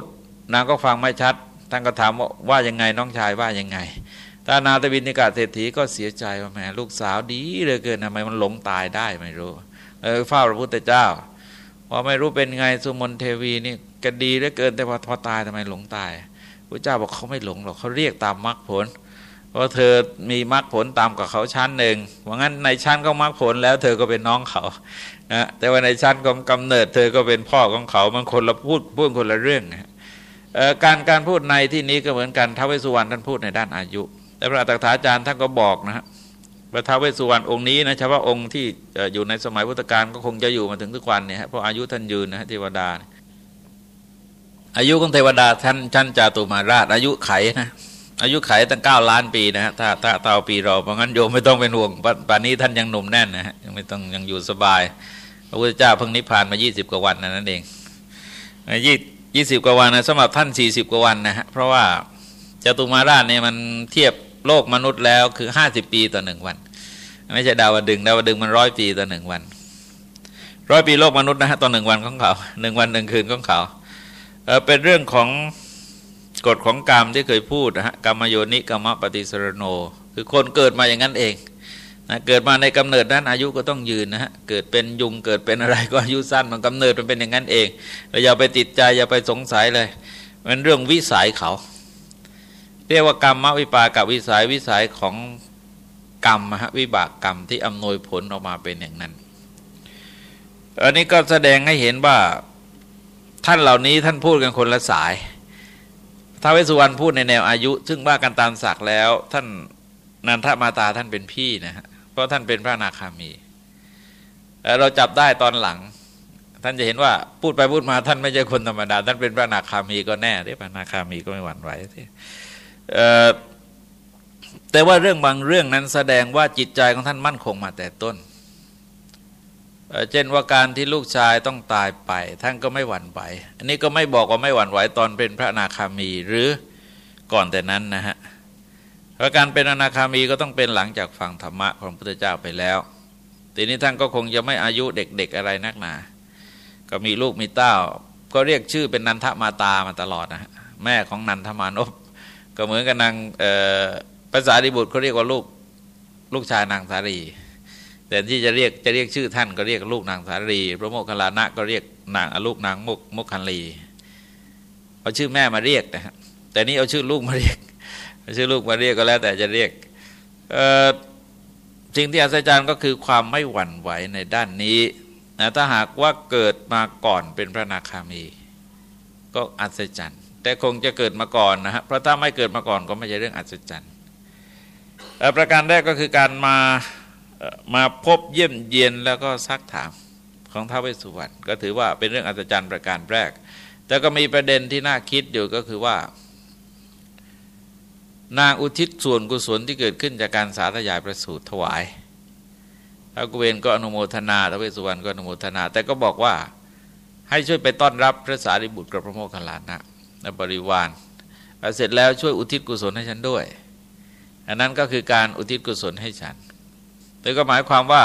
นางก็ฟังไม่ชัด ท่านก็ถามว่าว่ายังไงน้องชายว่ายังไงตานาตบินิกาเศรษฐีก็เสียใจว่าแม่ลูกสาวดีเลยเกินทำไมมันหลงตายได้ไม่รู้เออเฝ้าพระพุทธเจ้าว่าไม่รู้เป็นไงสุมนเทวีนี่ก็ดีเหลือเกินแต่พอพอตายทำไมหลงตายพระเจ้าบอกเขาไม่หลงหรอกเขาเรียกตามมรรคผลเพราเธอมีมรรคผลตามกับเขาชั้นหนึ่งเพราะงั้นในชั้นก็มรรคผลแล้ว เธอก็เป็นน้องเขา นะแต่ว่าในชั้นของกำเนิด เธอก็เป็นพ่อของเขามันคนละพูดพูดคนละเรื่องนะการการพูดในที่นี้ก็เหมือนกันท้าวเวสสุวรรณท่านพูดในด้านอายุ แต่พระตักถาจารย์ท่านก็บอกนะฮะพระท้าวเวสสุวรรณองค์นี้นะเฉพาะองค์ที่อยู่ในสมัยพุทธกาลก็คงจะอยู่มาถึงทุกวันเนี่ยเพราะอายุท่านยืนนะเทวดา อายุของเทวดาท่านชั้นจาตุมาราช อายุไขนะอายุไขตั้งเก้าล้านปีนะฮะถ้าถ้าเตาปีเราเพราะงั้นโยมไม่ต้องเป็นห่วงป่านนี้ท่านยังหนุ่มแน่นนะฮะยังไม่ต้องยังอยู่สบาย พระพุทธเจ้าเพิ่งนิพพานมา 20 กว่าวันนั่นเองยี่ยี่สิบกว่าวันนะสำหรับท่านสี่สิบกว่าวันนะฮะเพราะว่าจตุมาราชเนี่ยมันเทียบโลกมนุษย์แล้วคือห้าสิบปีต่อหนึ่งวัน ไม่ใช่ดาวดึงดาวดึงมันร้อยปีต่อหนึ่งวันร้อยปีโลกมนุษย์นะฮะต่อหนึ่งวันของเขาหนึ่งวันหนึ่งคืนของเขาเออเป็นเรื่องของกฎของกรรมที่เคยพูดนะฮะกรรมโยนิกรรมปฏิสรโน คือคนเกิดมาอย่างนั้นเอง นะเกิดมาในกำเนิดนั้นอายุก็ต้องยืนนะฮะเกิดเป็นยุงเกิดเป็นอะไรก็อายุสั้นมันกำเนิดมันเป็นอย่างนั้นเองเราอย่าไปติดใจอย่าไปสงสัยเลย มันเรื่องวิสัยเขา เรียกว่ากรรมมวิปากับวิสัยวิสัยของกรรมฮะวิบากกรรมที่อำนวยผลออกมาเป็นอย่างนั้นอันนี้ก็แสดงให้เห็นว่าท่านเหล่านี้ท่านพูดกันคนละสายท้าวเวสุวรรณพูดในแนวอายุ ซึ่งว่ากันตามศักดิ์แล้ว ท่านนันทมาตาท่านเป็นพี่นะฮะ เพราะท่านเป็นพระนาคามี เราจับได้ตอนหลัง ท่านจะเห็นว่าพูดไปพูดมาท่านไม่ใช่คนธรรมดา ท่านเป็นพระนาคามีก็แน่ที่พระนาคามีก็ไม่หวั่นไหวที่แต่ว่าเรื่องบางเรื่องนั้นแสดงว่าจิตใจของท่านมั่นคงมาแต่ต้น เช่นว่าการที่ลูกชายต้องตายไป ท่านก็ไม่หวั่นไหว อันนี้ก็ไม่บอกว่าไม่หวั่นไหวตอนเป็นพระนาคามีหรือก่อนแต่นั้นนะฮะ พราะการเป็นอนาคามีก็ต้องเป็นหลังจากฟังธรรมะของพระพุทธเจ้าไปแล้ว ทีนี้ท่านก็คงจะไม่อายุเด็กๆอะไรนักหนา ก็มีลูกมีเต้า ก็เรียกชื่อเป็นนันทมาตามาตลอดนะแม่ของนันทมานพก็เหมือนกับนางภาษาดิบุตรเขาเรียกว่าลูกลูกชายนางสารีแต่ที่จะเรียกจะเรียกชื่อท่านก็เรียกลูกนางสารี พระโมคคัลลานะก็เรียกนางลูกนางมุกมุกคันลีเอาชื่อแม่มาเรียกนะฮะแต่นี้เอาชื่อลูกมาเรียก ชื่อลูกมาเรียกก็แล้วแต่จะเรียกสิ่งที่อัศจรรย์ก็คือความไม่หวั่นไหวในด้านนี้นะถ้าหากว่าเกิดมาก่อนเป็นพระนาคามี ก็อัศจรรย์ แต่คงจะเกิดมาก่อนนะฮะเพราะถ้าไม่เกิดมาก่อนก็ไม่ใช่เรื่องอัศจรรย์ประการแรกก็คือการมามาพบเยี่ยมเยียนแล้วก็ซักถามของท้าวเวสสุวรรณก็ถือว่าเป็นเรื่องอัศจรรย์ประการแรก แต่ก็มีประเด็นที่น่าคิดอยู่ก็คือว่า นางอุทิศส่วนกุศลที่เกิดขึ้นจากการสาธยายประสูติถวายพระกุเวนก็อนุโมทนาทเวสุวรรณก็อนุโมทนา แต่ก็บอกว่าให้ช่วยไปต้อนรับพระสารีบุตรกับพระโมคคัลลานะและบริวารเสร็จแล้วช่วยอุทิศกุศลให้ฉันด้วยอันนั้นก็คือการอุทิศกุศลให้ฉันแต่ก็หมายความว่า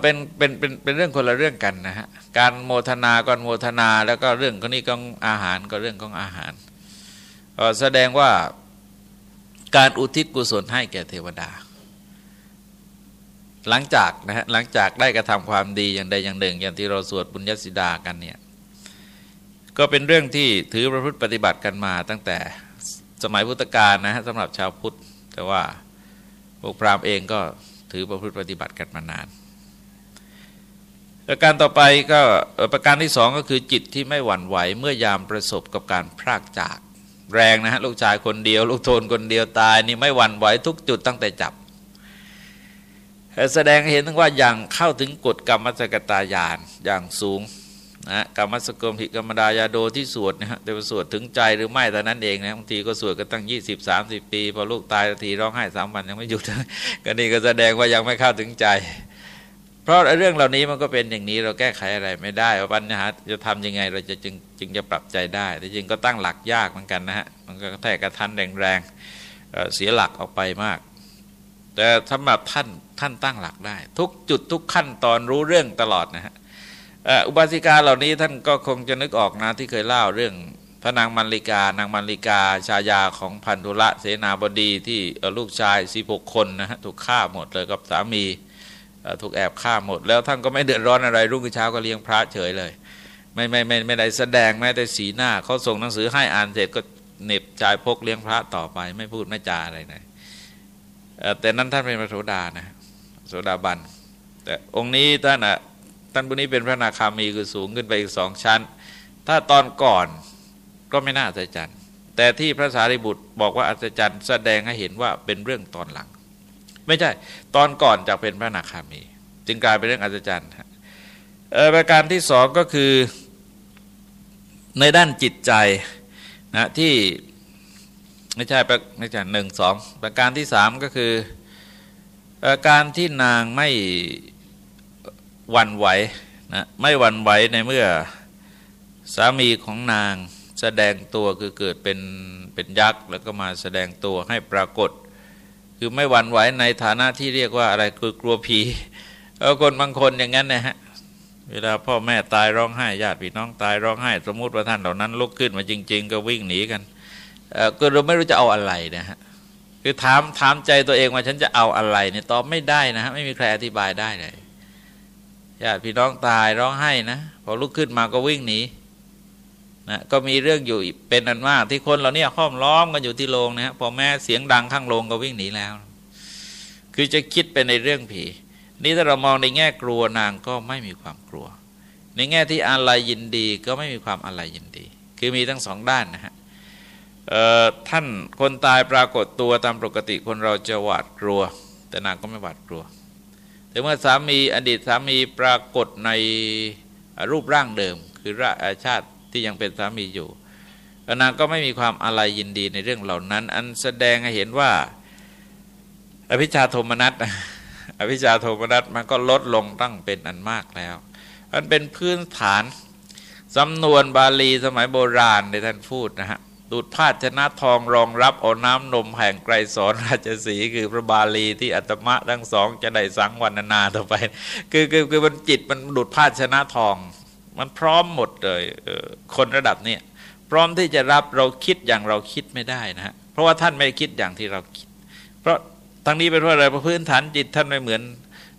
เป็นเป็นเป็นเป็นเรื่องคนละเรื่องกันนะฮะการโมทนาก็โมทนาแล้วก็เรื่องของนี้ก็อาหารก็เรื่องของอาหารแสดงว่า การอุทิศกุศลให้แก่เทวดา หลังจากนะฮะหลังจากได้กระทำความดีอย่างใดอย่างหนึ่ง อย่างที่เราสวดบุญญสิดากันเนี่ยก็เป็นเรื่องที่ถือประพฤติปฏิบัติกันมาตั้งแต่สมัยพุทธกาลนะฮะสำหรับชาวพุทธ แต่ว่าพวกพราหมณ์เองก็ถือประพฤติปฏิบัติกันมานานประการต่อไปก็ประการที่สองก็คือจิตที่ไม่หวั่นไหวเมื่อยามประสบกับการพรากจาก แรงนะฮะลูกชายคนเดียว ลูกโทนคนเดียวตายนี่ไม่หวั่นไหวทุกจุดตั้งแต่จับ แสดงเห็นถึงว่าอย่างเข้าถึงกฎกรรมสกตายานอย่างสูงนะกรรมสกมหิกรรมดายาโดที่สวดนะฮะแต่สวดถึงใจหรือไม่แต่นั้นเองนะบางทีก็สวดกันตั้ง 20 30 ปี พอลูกตายทีร้องไห้สามวันยังไม่หยุดก็นี่ก็แสดงว่ายังไม่เข้าถึงใจ เพราะเรื่องเหล่านี้มันก็เป็นอย่างนี้เราแก้ไขอะไรไม่ได้ว่าปัญหาจะทํำยังไงเราจะจึงจึงจะปรับใจได้แต่จริงก็ตั้งหลักยากเหมือนกันนะฮะมันก็แทกกระทันแรงๆเสียหลักออกไปมาก แต่สำหรับท่านท่านตั้งหลักได้ ทุกจุดทุกขั้นตอนรู้เรื่องตลอดนะฮะอุบาสิกาเหล่านี้ท่านก็คงจะนึกออกนะที่เคยเล่าเรื่องพระนางมัลลิกา นางมัลลิกา ชายาของพันธุระเสนาบดีที่ลูกชายสิบหกคนนะฮะถูกฆ่าหมดเลยกับสามี ถูกแอบฆ่าหมด แล้วท่านก็ไม่เดือดร้อนอะไร รุ่งเช้าก็เลี้ยงพระเฉยเลย ไม่ไม่ไม่ไม่ได้แสดงแม้แต่สีหน้าเขาส่งหนังสือให้อ่านเสร็จก็เน็บจ่ายพกเลี้ยงพระต่อไป ไม่พูดไม่จาอะไรนะแต่นั้นท่านเป็นพระโสดานะโสดาบัน แต่องค์นี้ท่านอะท่านบุนี้เป็นพระนาคามีคือสูงขึ้นไปอีกสองชั้น ถ้าตอนก่อนก็ไม่น่าอัศจรรย์ แต่ที่พระสารีบุตรบอกว่าอัศจรรย์แสดงให้เห็นว่าเป็นเรื่องตอนหลัง ไม่ใช่ ตอนก่อนจะเป็นพระนาคามี จึงกลายเป็นเรื่องอัศจรรย์ประการที่สองก็คือในด้านจิตใจนะที่ไม่ใช่ไม่ใช่หนึ่งสองประการที่สามก็คือการที่นางไม่วันไหวนะไม่วันไหวในเมื่อสามีของนางแสดงตัวคือเกิดเป็นเป็นยักษ์ แล้วก็มาแสดงตัวให้ปรากฏ คือไม่หวั่นไหวในฐานะที่เรียกว่าอะไรคือกลัวผีเออคนบางคนอย่างนั้นนะฮะเวลาพ่อแม่ตายร้องไห้ญาติพี่น้องตายร้องไห้ สมมุติว่าท่านเหล่านั้นลุกขึ้นมาจริง ๆ ก็วิ่งหนีกันเออก็เราไม่รู้จะเอาอะไรนะฮะคือถามถามใจตัวเองว่าฉันจะเอาอะไรเนี่ยตอบไม่ได้นะฮะไม่มีใครอธิบายได้เลยญาติพี่น้องตายร้องไห้นะพอลุกขึ้นมาก็วิ่งหนี นะก็มีเรื่องอยู่เป็นอันมากที่คนเราเนี่ยห้อมล้อมกันอยู่ที่โรงนะฮะพอแม่เสียงดังข้างโรงก็วิ่งหนีแล้ว คือจะคิดเป็นในเรื่องผี นี่ถ้าเรามองในแง่กลัวนางก็ไม่มีความกลัว ในแง่ที่อะไรยินดีก็ไม่มีความอะไรยินดี คือมีทั้งสองด้านนะฮะท่านคนตายปรากฏตัวตามปกติคนเราจะหวาดกลัว แต่นางก็ไม่หวาดกลัว แต่เมื่อสามีอดีตสามีปรากฏในรูปร่างเดิม คือราชาติ ที่ยังเป็นสามีอยู่นางก็ไม่มีความอะไรยินดีในเรื่องเหล่านั้น อันแสดงให้เห็นว่า อภิชาโทมนัสอภิชาโทมนัสมันก็ลดลงตั้งเป็นอันมากแล้วมันเป็นพื้นฐานสำนวนบาลีสมัยโบราณในท่านพูดนะฮะดูดพาชนะทองรองรับเอาน้ำนมแห่งไกรสอนราชสีคือพระบาลีที่อัตมะทั้งสองจะได้สังวันนาต่อไป คือคือคือมันจิตมันดูดพาชนะทอง มันพร้อมหมดเลยคนระดับนี้พร้อมที่จะรับเราคิดอย่างเราคิดไม่ได้นะฮะเพราะว่าท่านไม่คิดอย่างที่เราคิด เพราะทั้งนี้เป็นเพราะอะไรเพราะพื้นฐานจิตท่านไม่เหมือน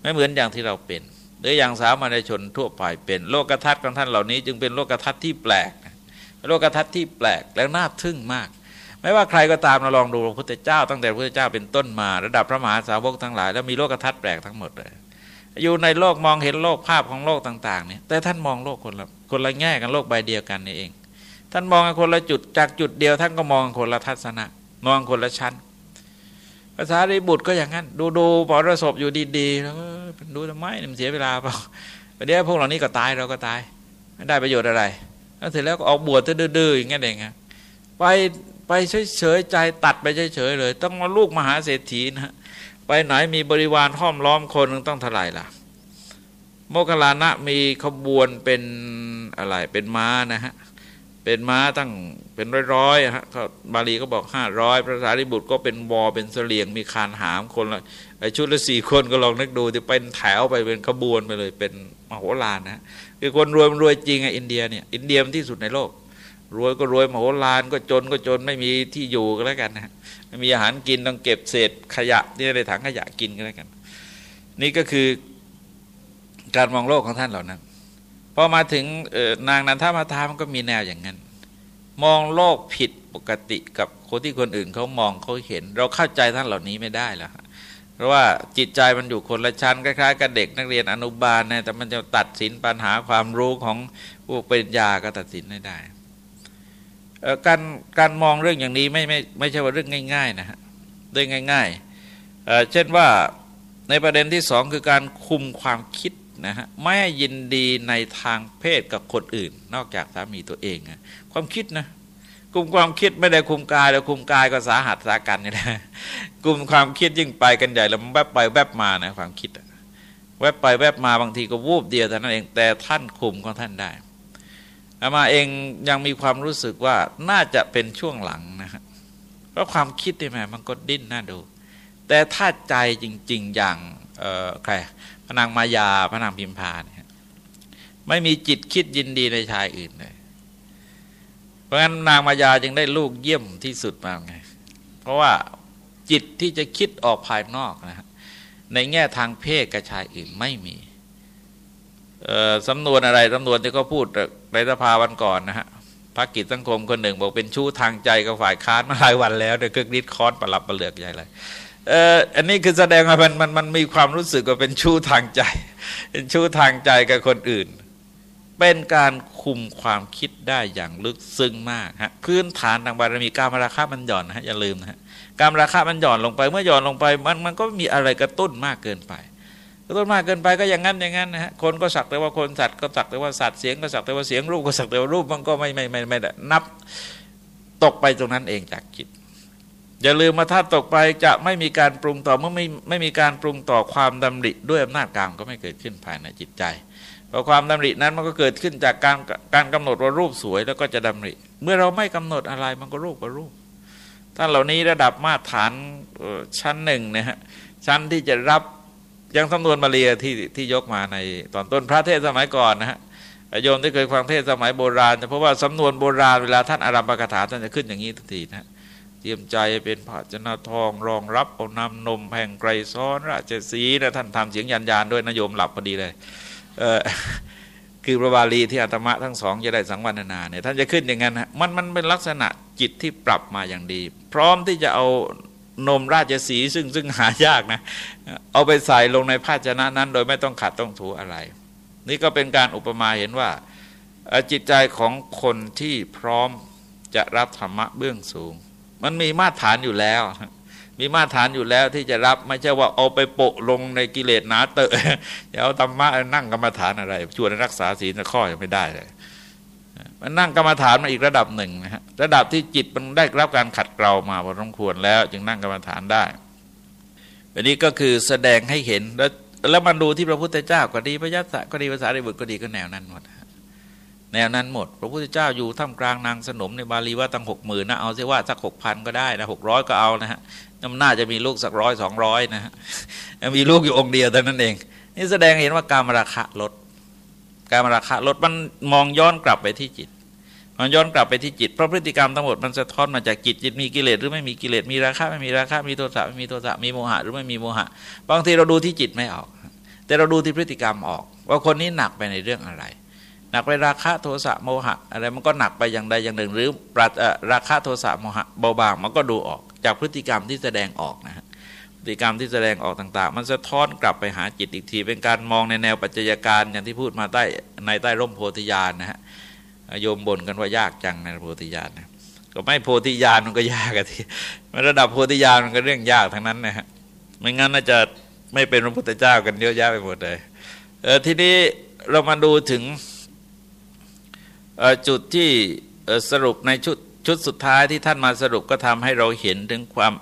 ไม่เหมือนอย่างที่เราเป็น หรืออย่างสามัญชนทั่วไปเป็นโลกทัศน์ของท่านเหล่านี้ จึงเป็นโลกทัศน์ที่แปลกโลกทัศน์ที่แปลกแล้วน่าทึ่งมาก ไม่ว่าใครก็ตามเราลองดูพระพุทธเจ้า ตั้งแต่พระพุทธเจ้าเป็นต้นมา ระดับพระมหาสาวกทั้งหลาย แล้วมีโลกทัศน์แปลกทั้งหมดเลย อยู่ในโลกมองเห็นโลกภาพของโลกต่างๆเนี่ยแต่ท่านมองโลกคนละคนละแง่กันโลกใบเดียวกันนี่เอง ท่านมองคนละจุดจากจุดเดียวท่านก็มองคนละทัศนะ มองคนละชั้นภาษาริบุตรก็อย่างนั้น ดูดูปอระสบอยู่ดีๆแล้วดูทำไมมันเสียเวลาเปล่าเดี๋ยวพวกเหล่านี้ก็ตายเราก็ตาย ไม่ได้ประโยชน์อะไรแล้วเสร็จแล้วก็ออกบวชดื้อๆอย่างเงี้ยเองไปไปเฉยๆใจตัดไปเฉยๆเลย ต้องมาลูกมหาเศรษฐีนะ ไปไหนมีบริวารห้อมล้อมคนต้องเท่าไหร่ล่ะ โมคลานะมีขบวนเป็นอะไรเป็นม้านะฮะเป็นม้าตั้งเป็นร้อยๆฮะบาลีก็บอกห้าร้อยพระสารีบุตรก็เป็นวอเป็นเสลียงมีคานหามคนละไอชุดละสี่คนก็ลองนึกดูจะเป็นแถวไปเป็นขบวนไปเลยเป็นมโหฬารนะคือคนรวยมันรวยจริงอะอินเดียเนี่ยอินเดียมันที่สุดในโลก รวยก็รวยมโหฬารก็จนก็จนไม่มีที่อยู่ก็แล้วกันนะมีอาหารกินต้องเก็บเศษขยะที่ในถังขยะกินกันแล้วกัน นี่ก็คือการมองโลกของท่านเหล่านั้นพอมาถึงนางนันทมาทามันก็มีแนวอย่างนั้น มองโลกผิดปกติกับคนที่คนอื่นเขามองเขาเห็น เราเข้าใจท่านเหล่านี้ไม่ได้แล้วเพราะว่าจิตใจมันอยู่คนละชั้นคล้ายๆกับเด็กนักเรียนอนุบาลนะแต่มันจะตัดสินปัญหาความรู้ของผู้ปริญญาก็ตัดสินไม่ได้ การการมองเรื่องอย่างนี้ไม่ไม่ไม่ใช่ว่าเรื่องง่าย ๆ นะฮะเรื่องง่ายๆเช่นว่าในประเด็นที่สองคือการคุมความคิดนะฮะไม่ยินดีในทางเพศกับคนอื่น นอกจากสามีตัวเองนะความคิดนะคุมความคิดไม่ได้คุมกายแล้วคุมกายก็สาหัสสากันนี่นะคุมความคิดยิ่งไปกันใหญ่แล้วแวบไปแวบมานะความคิดแวบไปแวบมาบางทีก็วูบเดียวแต่นั้นเองแต่ท่านคุมของท่านได้ อามาเองยังมีความรู้สึกว่าน่าจะเป็นช่วงหลังนะฮะเพราะความคิดนี่แม่มันก็ดิ้นน่าดู แต่ถ้าใจจริง ๆ อย่างใครพนางมายาพนางพิมพาเนี่ยไม่มีจิตคิดยินดีในชายอื่นเลย เพราะงั้นนางมายาจึงได้ลูกเยี่ยมที่สุดมาไง เพราะว่าจิตที่จะคิดออกภายนอกนะฮะในแง่ทางเพศกับชายอื่นไม่มีสำนวนอะไรสำนวนที่เขาพูด ในสภาวันก่อนนะฮะพักกิจสังคมคนหนึ่ง บอกเป็นชู้ทางใจกับฝ่ายค้านมาหลายวันแล้วเดี๋ยวกึกนิดคอนประหลับประเหลือกใหญ่เลยเอออันนี้คือแสดงว่ามันมันมันมีความรู้สึกว่าเป็นชู้ทางใจ เป็นชู้ทางใจกับคนอื่น เป็นการคุมความคิดได้อย่างลึกซึ้งมากฮะพื้นฐานทางบารมีการมราคามันหย่อนนะฮะอย่าลืมนะฮะการราคามันหย่อนลงไป เมื่อหย่อนลงไปมันมันก็มีอะไรกระตุ้นมากเกินไป กระตุ้นมากเกินไปก็อย่างนั้นอย่างนั้นนะฮะคนก็สักแต่ว่าคนสัตว์ก็สักแต่ว่าสัตว์เสียงก็สักแต่ว่าเสียงรูปก็สักแต่ว่ารูปมันก็ไม่ไม่ไม่ไม่นับตกไปตรงนั้นเองจากจิตอย่าลืมมาถ้าตกไปจะไม่มีการปรุงต่อเมื่อไม่ไม่มีการปรุงต่อความดำริด้วยอำนาจกรรมก็ไม่เกิดขึ้นภายในจิตใจเพราะความดำรินั้นมันก็เกิดขึ้นจากการการกำหนดว่ารูปสวยแล้วก็จะดำริ เมื่อเราไม่กำหนดอะไรมันก็รูปก็รูปท่านเหล่านี้ระดับมาตรฐานชั้นหนึ่งนะฮะชั้นที่จะรับ ยังสำนวนมาเรียที่ที่ยกมาในตอนต้นพระเทศสมัยก่อนนะฮะโยมที่เคยฟังเทศสมัยโบราณเพราะว่าสำนวนโบราณเวลาท่านอารัมภกถาท่านจะขึ้นอย่างนี้ทุกทีนะเตรียมใจเป็นผาชนะทองรองรับเอานำนมแห่งไกรซ้อนราชสีนะท่านทำเสียงยันยานด้วยนะโยมหลับพอดีเลยเออคือพระบาลีที่อาตมะทั้งสองจะได้สังวรนาเนี่ยท่านจะขึ้นอย่างนั้นฮะมันมันเป็นลักษณะจิตที่ปรับมาอย่างดี พร้อมที่จะเอานมราชสีซึ่งซึ่งหายากนะ เอาไปใส่ลงในภาชนะนั้น โดยไม่ต้องขัดต้องถูอะไร นี่ก็เป็นการอุปมาเห็นว่าจิตใจของคนที่พร้อมจะรับธรรมะเบื้องสูง มันมีมาตรฐานอยู่แล้ว มีมาตรฐานอยู่แล้วที่จะรับไม่ใช่ว่าเอาไปโปะลงในกิเลสหนาเตอะอย่าเอาธรรมะนั่งกรรมฐานอะไรชวนรักษาศีลข้อยังไม่ได้เลยมันนั่งกรรมฐานมาอีกระดับหนึ่งนะฮะระดับที่จิตมันได้รับการขัดเกลามาพอสมควรแล้ว จึงนั่งกรรมฐานได้ อันนี้ก็คือแสดงให้เห็นแล้วแล้วมันดูที่พระพุทธเจ้าก็ดีพระยัตถ์ก็ดีภาษาริบุตรก็ดีก็แนวนั้นหมดแนวนั้นหมด พระพุทธเจ้าอยู่ท่ามกลางนางสนมในบาลีว่าตั้งหกหมื่นนะเอาซิว่าสักหกพันก็ได้นะหกร้อยก็เอานะฮะน้ำหน้าจะมีลูกสักร้อยสองร้อยนะฮะมีลูกอยู่องค์เดียวแต่นั้นเอง นี่แสดงเห็นว่าการมราคะลด การมราคะลดมันมองย้อนกลับไปที่จิต มันย้อนกลับไปที่จิตเพราะพฤติกรรมทั้งหมดมันสะท้อนมาจากจิตจิตมีกิเลสหรือไม่มีกิเลสมีราคะไม่มีราคะมีโทสะไม่มีโทสะมีโมหะหรือไม่มีโมหะ บางทีเราดูที่จิตไม่ออก แต่เราดูที่พฤติกรรมออก ว่าคนนี้หนักไปในเรื่องอะไรหนักไปราคะโทสะโมหะ อะไรมันก็หนักไปอย่างใดอย่างหนึ่ง หรือปราราคะโทสะโมหะเบาบางมันก็ดูออกจากพฤติกรรมที่แสดงออกนะฮะพฤติกรรมที่แสดงออกต่าง ๆ มันสะท้อนกลับไปหาจิตอีกที เป็นการมองในแนวปัจจัยการอย่างที่พูดมาใต้ในใต้ร่มโพธิญาณนะฮะ โยมบ่นกันว่ายากจังในโพธิญาณนะก็ไม่โพธิญาณมันก็ยากอะทีมันระดับโพธิญาณมันก็เรื่องยากทั้งนั้นนะฮะไม่งั้นน่าจะไม่เป็นพระพุทธเจ้ากันเยอะแยะไปหมดเลยเออทีนี้เรามาดูถึงจุดที่สรุปในชุดชุดสุดท้ายที่ท่านมาสรุปก็ทำให้เราเห็นถึงความ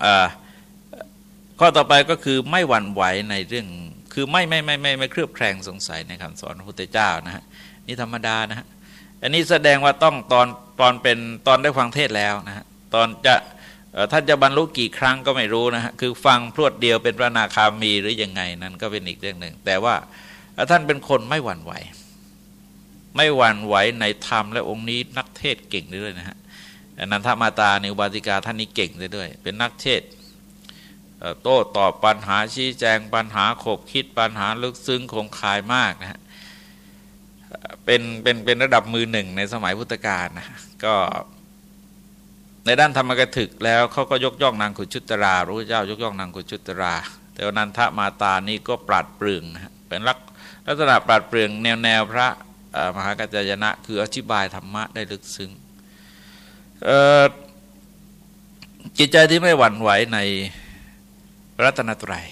ข้อต่อไปก็คือไม่หวั่นไหวในเรื่อง คือไม่ไม่ไม่ไม่ไม่เครือบแคลงสงสัยในคำสอนพระพุทธเจ้านะฮะนี่ธรรมดานะฮะ อันนี้แสดงว่าต้องตอนตอนเป็นตอนได้ฟังเทศแล้วนะฮะตอนจะท่านจะบรรลุกี่ครั้งก็ไม่รู้นะฮะคือฟังพรวดเดียวเป็นพระนาคามีหรือยังไงนั้นก็เป็นอีกเรื่องหนึ่ง แต่ว่าท่านเป็นคนไม่หวั่นไหว ไม่หวั่นไหวในธรรมและองค์นี้นักเทศเก่งด้วยนะฮะนันทมาตาในอุบาสิกาท่านนี้เก่งด้วย เป็นนักเทศโต้ตอบปัญหาชี้แจงปัญหาขบคิดปัญหาลึกซึ้งคงคายมากนะฮะ เป็นเป็นเป็นระดับมือหนึ่งในสมัยพุทธกาลนะก็ในด้านธรรมกถึกแล้วเขาก็ยกย่องนางขุชุตราพระพุทธเจ้ายกย่องนางขุชุตรา แต่นันทมาตานี่ก็ปราดเปรื่องนะเป็นลักลักษณะปราดเปรื่องแนวแนวพระมหากัจจายนะ คืออธิบายธรรมะได้ลึกซึ้งจิตใจที่ไม่หวั่นไหวในรัตนตรัย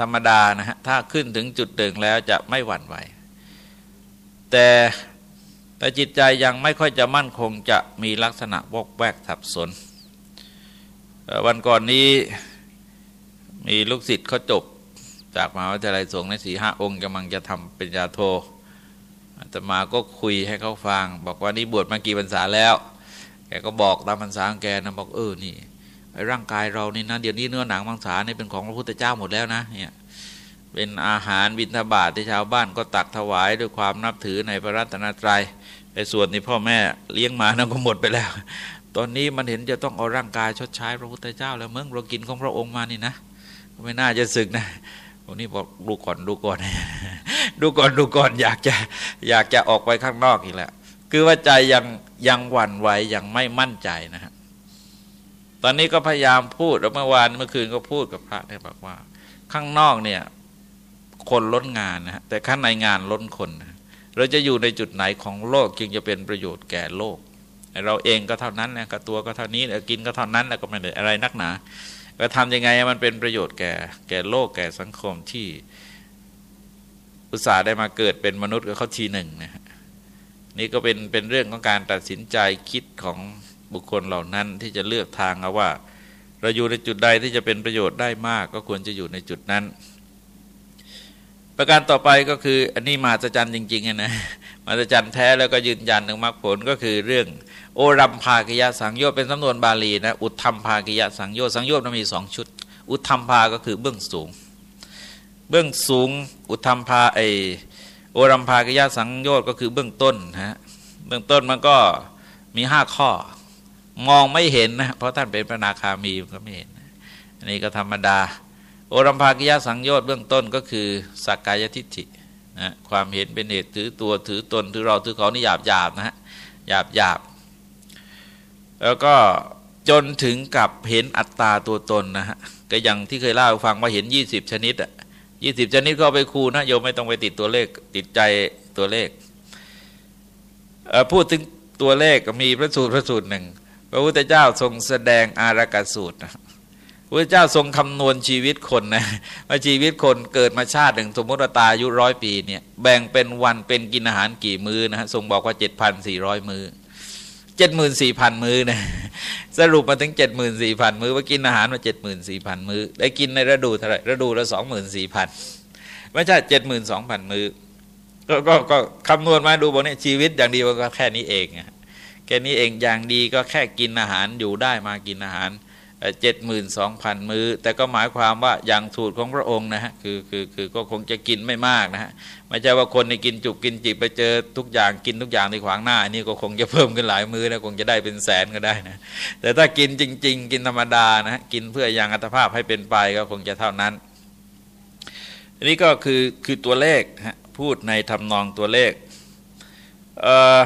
ธรรมดานะฮะถ้าขึ้นถึงจุดเดิงแล้วจะไม่หวั่นไหว แต่แต่จิตใจยังไม่ค่อยจะมั่นคงจะมีลักษณะวอกแวกสับสน วันก่อนนี้มีลูกศิษย์เขาจบจากมหาวิทยาลัยสงฆ์ในสีห้าองค์กำลังจะทำเป็นญาโทอาตมาก็คุยให้เขาฟัง บอกว่านี่บวชมากี่พรรษาแล้ว แกก็บอกตามพรรษาของแกนะบอกเออนี่ร่างกายเรานี่นะเดี๋ยวนี้เนื้อหนังมังสาเนี่เป็นของพระพุทธเจ้าหมดแล้วนะเนี่ย เป็นอาหารบิณฑบาตที่ชาวบ้านก็ตักถวายด้วยความนับถือในพระรัตนตรยัยในส่วนที่พ่อแม่เลี้ยงมานั้นก็หมดไปแล้ว ตอนนี้มันเห็นจะต้องเอาร่างกายชดใช้พระพุทธเจ้า แล้วเมื่อเรากินของพระองค์มานี่นะไม่น่าจะสึกนะวันนี้บอกดูก่อนดูก่อน ดูก่อนดูก่อนอยากจะอยากจะออกไปข้างนอกอีกแล้วคือว่าใจยังยังหวั่นไหวยังไม่มั่นใจนะฮะตอนนี้ก็พยายามพูดแล้วเมื่อวานเมื่อคืนก็พูดกับพระเนี่ยบอกว่า ข้างนอกเนี่ย คนล้นงานนะฮะแต่ข้างในงานล้นคนนะเราจะอยู่ในจุดไหนของโลกจึงจะเป็นประโยชน์แก่โลก เราเองก็เท่านั้นนะกับตัวก็เท่านี้กินก็เท่านั้นแล้วก็ไม่ได้อะไรนักหนาก็ทำยังไงมันเป็นประโยชน์แก่แก่โลกแก่สังคมที่อุตส่าห์ได้มาเกิดเป็นมนุษย์กับเขาทีหนึ่งนะฮะนี่ก็เป็นเป็นเรื่องของการตัดสินใจคิดของบุคคลเหล่านั้นที่จะเลือกทางเอาว่า เราอยู่ในจุดใดที่จะเป็นประโยชน์ได้มาก ก็ควรจะอยู่ในจุดนั้น ประการต่อไปก็คืออันนี้มาจันจริงๆนะมาจันแท้แล้วก็ยืนยันถึงมรรคผลก็คือเรื่อง โอรัมภากิยะสังโยชน์เป็นสำนวนบาลีนะอุทธรรมภากิยะสังโยชน์สังโยชน์มันมีสองชุด อุทธรรมภาก็คือเบื้องสูง เบื้องสูงอุทธรรมภาไอโอรัมภากิยะสังโยชน์ก็คือเบื้องต้นฮะเบื้องต้นมันก็มีห้าข้อ มองไม่เห็นนะเพราะท่านเป็นพระนาคามีก็ไม่เห็นอันนี้ก็ธรรมดา โอรัมภากิยะสังโยชน์เบื้องต้นก็คือสักกายทิฏฐินะความเห็นเป็นเหตุถือตัวถือตนถือเราถือเขานี่หยาบหยาบนะฮะหยาบหยาบแล้วก็จนถึงกับเห็นอัตตาตัวตนนะฮะก็อย่างที่เคยเล่าฟังว่าเห็น 20 ชนิดอะยี่สิบชนิดก็ไปคูนะโยมไม่ต้องไปติดตัวเลขติดใจตัวเลขพูดถึงตัวเลขมีพระสูตรพระสูตรหนึ่งพระพุทธเจ้าทรงแสดงอารากสูตรนะ พระเจ้าทรงคำนวณชีวิตคนนะว่าชีวิตคนเกิดมาชาติหนึ่งสมมติว่าตายอายุร้อยปีเนี่ยแบ่งเป็นวันเป็นกินอาหารกี่มื้อนะฮะทรงบอกว่าเจ็ดพันสี่ร้อยมื้อเจ็ดหมื่นสี่พันมื้อนะสรุปมาถึงเจ็ดหมื่นสี่พันมื้อว่ากินอาหารมาเจ็ดหมื่นสี่พันมื้อได้กินในฤดูเท่าไรฤดูละสองหมื่นสี่พันไม่ใช่เจ็ดหมื่นสองพันมื้อก็ก็คำนวณมาดูบอกเนี่ยชีวิตอย่างดีก็แค่นี้เองแค่นี้เองอย่างดีก็แค่กินอาหารอยู่ได้มากินอาหาร เจ็ดหมื่นสองพันมือแต่ก็หมายความว่าอย่างสูตรของพระองค์นะฮะคือคือคือก็คงจะกินไม่มากนะฮะไม่ใช่ว่าคนในกินจุกกินจิบไปเจอทุกอย่างกินทุกอย่างในขวางหน้าอันนี้ก็คงจะเพิ่มขึ้นหลายมือนะคงจะได้เป็นแสนก็ได้นะแต่ถ้ากินจริง ๆ กินธรรมดานะฮะกินเพื่อยังอัตภาพให้เป็นไปก็คงจะเท่านั้นอันนี้ก็คือคือตัวเลขฮะพูดในทำนองตัวเลขเอ่อ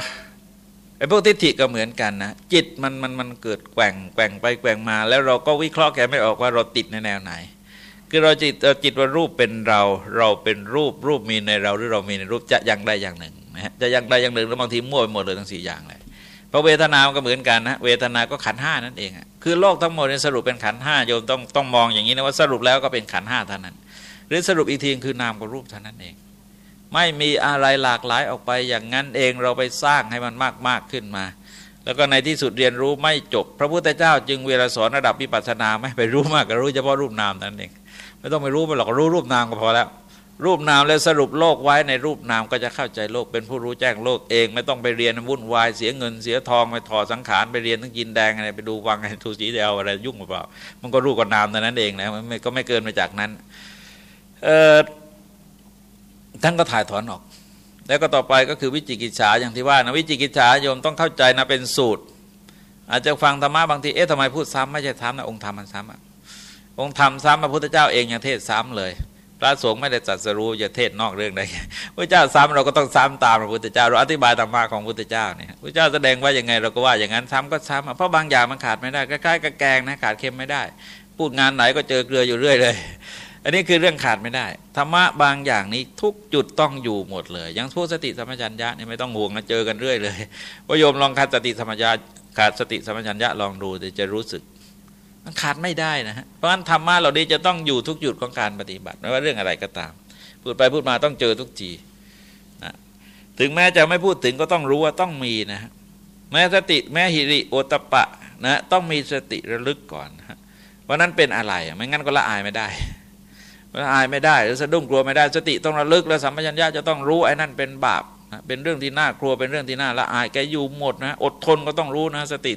พวกทิฏฐิก็เหมือนกันนะ จิตมันมันมันเกิดแกว่งแกว่งไปแกว่งมา แล้วเราก็วิเคราะห์แกไม่ออกว่าเราติดในแนวไหน คือเราจิตเราจิตว่ารูปเป็นเรา เราเป็นรูปรูปมีในเราหรือเรามีในรูปจะอย่างใดอย่างหนึ่งนะฮะจะอย่างใดอย่างหนึ่งแล้วบางทีมั่วไปหมดเลยทั้งสี่อย่างเลยเพราะเวทนาก็เหมือนกันนะเวทนาก็ขันห้านั่นเองคือโลกทั้งหมดเนี่ยสรุปเป็นขันห้าโยมต้องต้องมองอย่างนี้นะว่าสรุปแล้วก็เป็นขันห้าเท่านั้น หรือสรุปอีกทีคือนามกับรูปเท่านั้นเอง ไม่มีอะไรหลากหลายออกไปอย่างนั้นเองเราไปสร้างให้มันมากมากขึ้นมา แล้วก็ในที่สุดเรียนรู้ไม่จบ พระพุทธเจ้า จึงเวลาสอนระดับวิปัสสนาไม่ไปรู้มากก็รู้เฉพาะรูปนามนั่นเองไม่ต้องไปรู้ไปหรอกรู้รูปนามก็พอแล้ว รูปนามแล้วสรุปโลกไว้ในรูปนามก็จะเข้าใจโลกเป็นผู้รู้แจ้งโลกเอง ไม่ต้องไปเรียนวุ่นวายเสียเงินเสียทองไปถอดสังขารไปเรียนทั้งกินแดงอะไรไปดูวังอะไรทูสีเดียวอะไรยุ่งเปล่ามันก็รู้กับนามนั้นเองนะมันก็ไม่เกินมาจากนั้น เออ ท่านก็ถ่ายถอนออก แล้วก็ต่อไปก็คือวิจิกิจฉาอย่างที่ว่านะวิจิกิจฉาโยมต้องเข้าใจนะเป็นสูตร อาจจะฟังธรรมะบางทีเอ๊ะทำไมพูดซ้ำไม่ใช่ซ้ำนะองค์ธรรมมันซ้ำองค์ธรรมซ้ำพระพุทธเจ้าเองยังเทศซ้ำเลย พระสงฆ์ไม่ได้จัดสรู้จะเทศนอกเรื่องใดพระเจ้าซ้ำเราก็ต้องซ้ำตามพระพุทธเจ้าเราอธิบายธรรมะของพระพุทธเจ้าเนี่ยพระเจ้าแสดงว่าอย่างไงเราก็ว่าอย่างนั้นซ้ำก็ซ้ำเพราะบางอย่างมันขาดไม่ได้ใกล้ๆกับแกงนะขาดเค็มไม่ได้ พูดงานไหนก็เจอเกลืออยู่เรื่อยเลย อันนี้คือเรื่องขาดไม่ได้ธรรมะบางอย่างนี้ทุกจุดต้องอยู่หมดเลยอย่างพวกสติสมัญญะนี่ยไม่ต้องห่วงนะเจอกันเรื่อยเลยว่าโยมลองขาดสติสมัญญะขาดสติสมัญญะลองดูจะรู้สึกมันขาดไม่ได้นะฮะเพราะฉะนั้นธรรมะเหล่านี้จะต้องอยู่ทุกจุดของการปฏิบัติไม่ว่าเรื่องอะไรก็ตาม พูดไปพูดมาต้องเจอทุกจีนะถึงแม้จะไม่พูดถึงก็ต้องรู้ว่าต้องมีนะแม้สติแม้หิริโอตปะนะต้องมีสติระลึกก่อนนะเพราะนั้นเป็นอะไรไม่งั้นก็ละอายไม่ได้ อายไม่ได้หรือสะดุ้งกลัวไม่ได้สติต้องระลึกแล้วสัมปชัญญะจะต้องรู้ไอ้นั่นเป็นบาปเป็นเรื่องที่น่ากลัวเป็นเรื่องที่น่าละอายแกอยู่หมดนะอดทนก็ต้องรู้นะสติ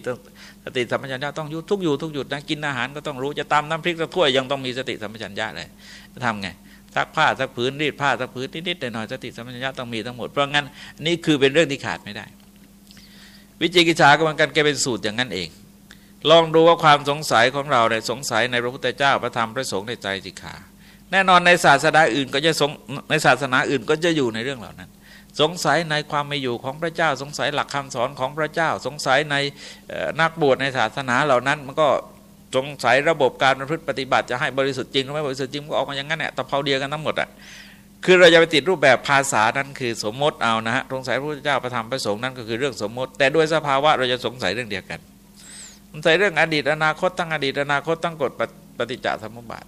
สติสัมปชัญญะต้องยุทุกอยู่ทุกหยุดนะกินอาหารก็ต้องรู้จะตำน้ำพริกตะถ้วยยังต้องมีสติสัมปชัญญะเลยจะทำไงซักผ้าซักผืนรีดผ้าซักผืนนิดๆหน่อยๆสติสัมปชัญญะต้องมีทั้งหมดเพราะงั้นนี่คือเป็นเรื่องที่ขาดไม่ได้ วิจิกิจฉาก็เหมือนกันแกเป็นสูตรอย่างนั้นเอง ลองดูว่าความสงสัยของเราเนี่ยสงสัยในพระพุทธเจ้าพระธรรมพระสงฆ์ในใจจิขา แน่นอนในศาสนาอื่นก็จะสงในศาสนาอื่นก็จะอยู่ในเรื่องเหล่านั้น สงสัยในความไม่อยู่ของพระเจ้า สงสัยหลักคำสอนของพระเจ้า สงสัยในนักบวชในศาสนาเหล่านั้นมันก็สงสัยระบบการประพฤติปฏิบัติจะให้บริสุทธิ์จริงหรือไม่บริสุทธิ์จริงก็ออกมาอย่างนั้นแหละตะเภาเดียวกันทั้งหมดอะคือเราจะไปติดรูปแบบภาษานั้นคือสมมติเอานะฮะสงสัยพระพุทธเจ้าประธรรมประสงค์นั้นก็คือเรื่องสมมติ แต่ด้วยสภาวะเราจะสงสัยเรื่องเดียวกันสงสัยเรื่องอดีตอนาคตตั้งอดีตอนาคตตั้งกฎปฏิจจสมุปบาท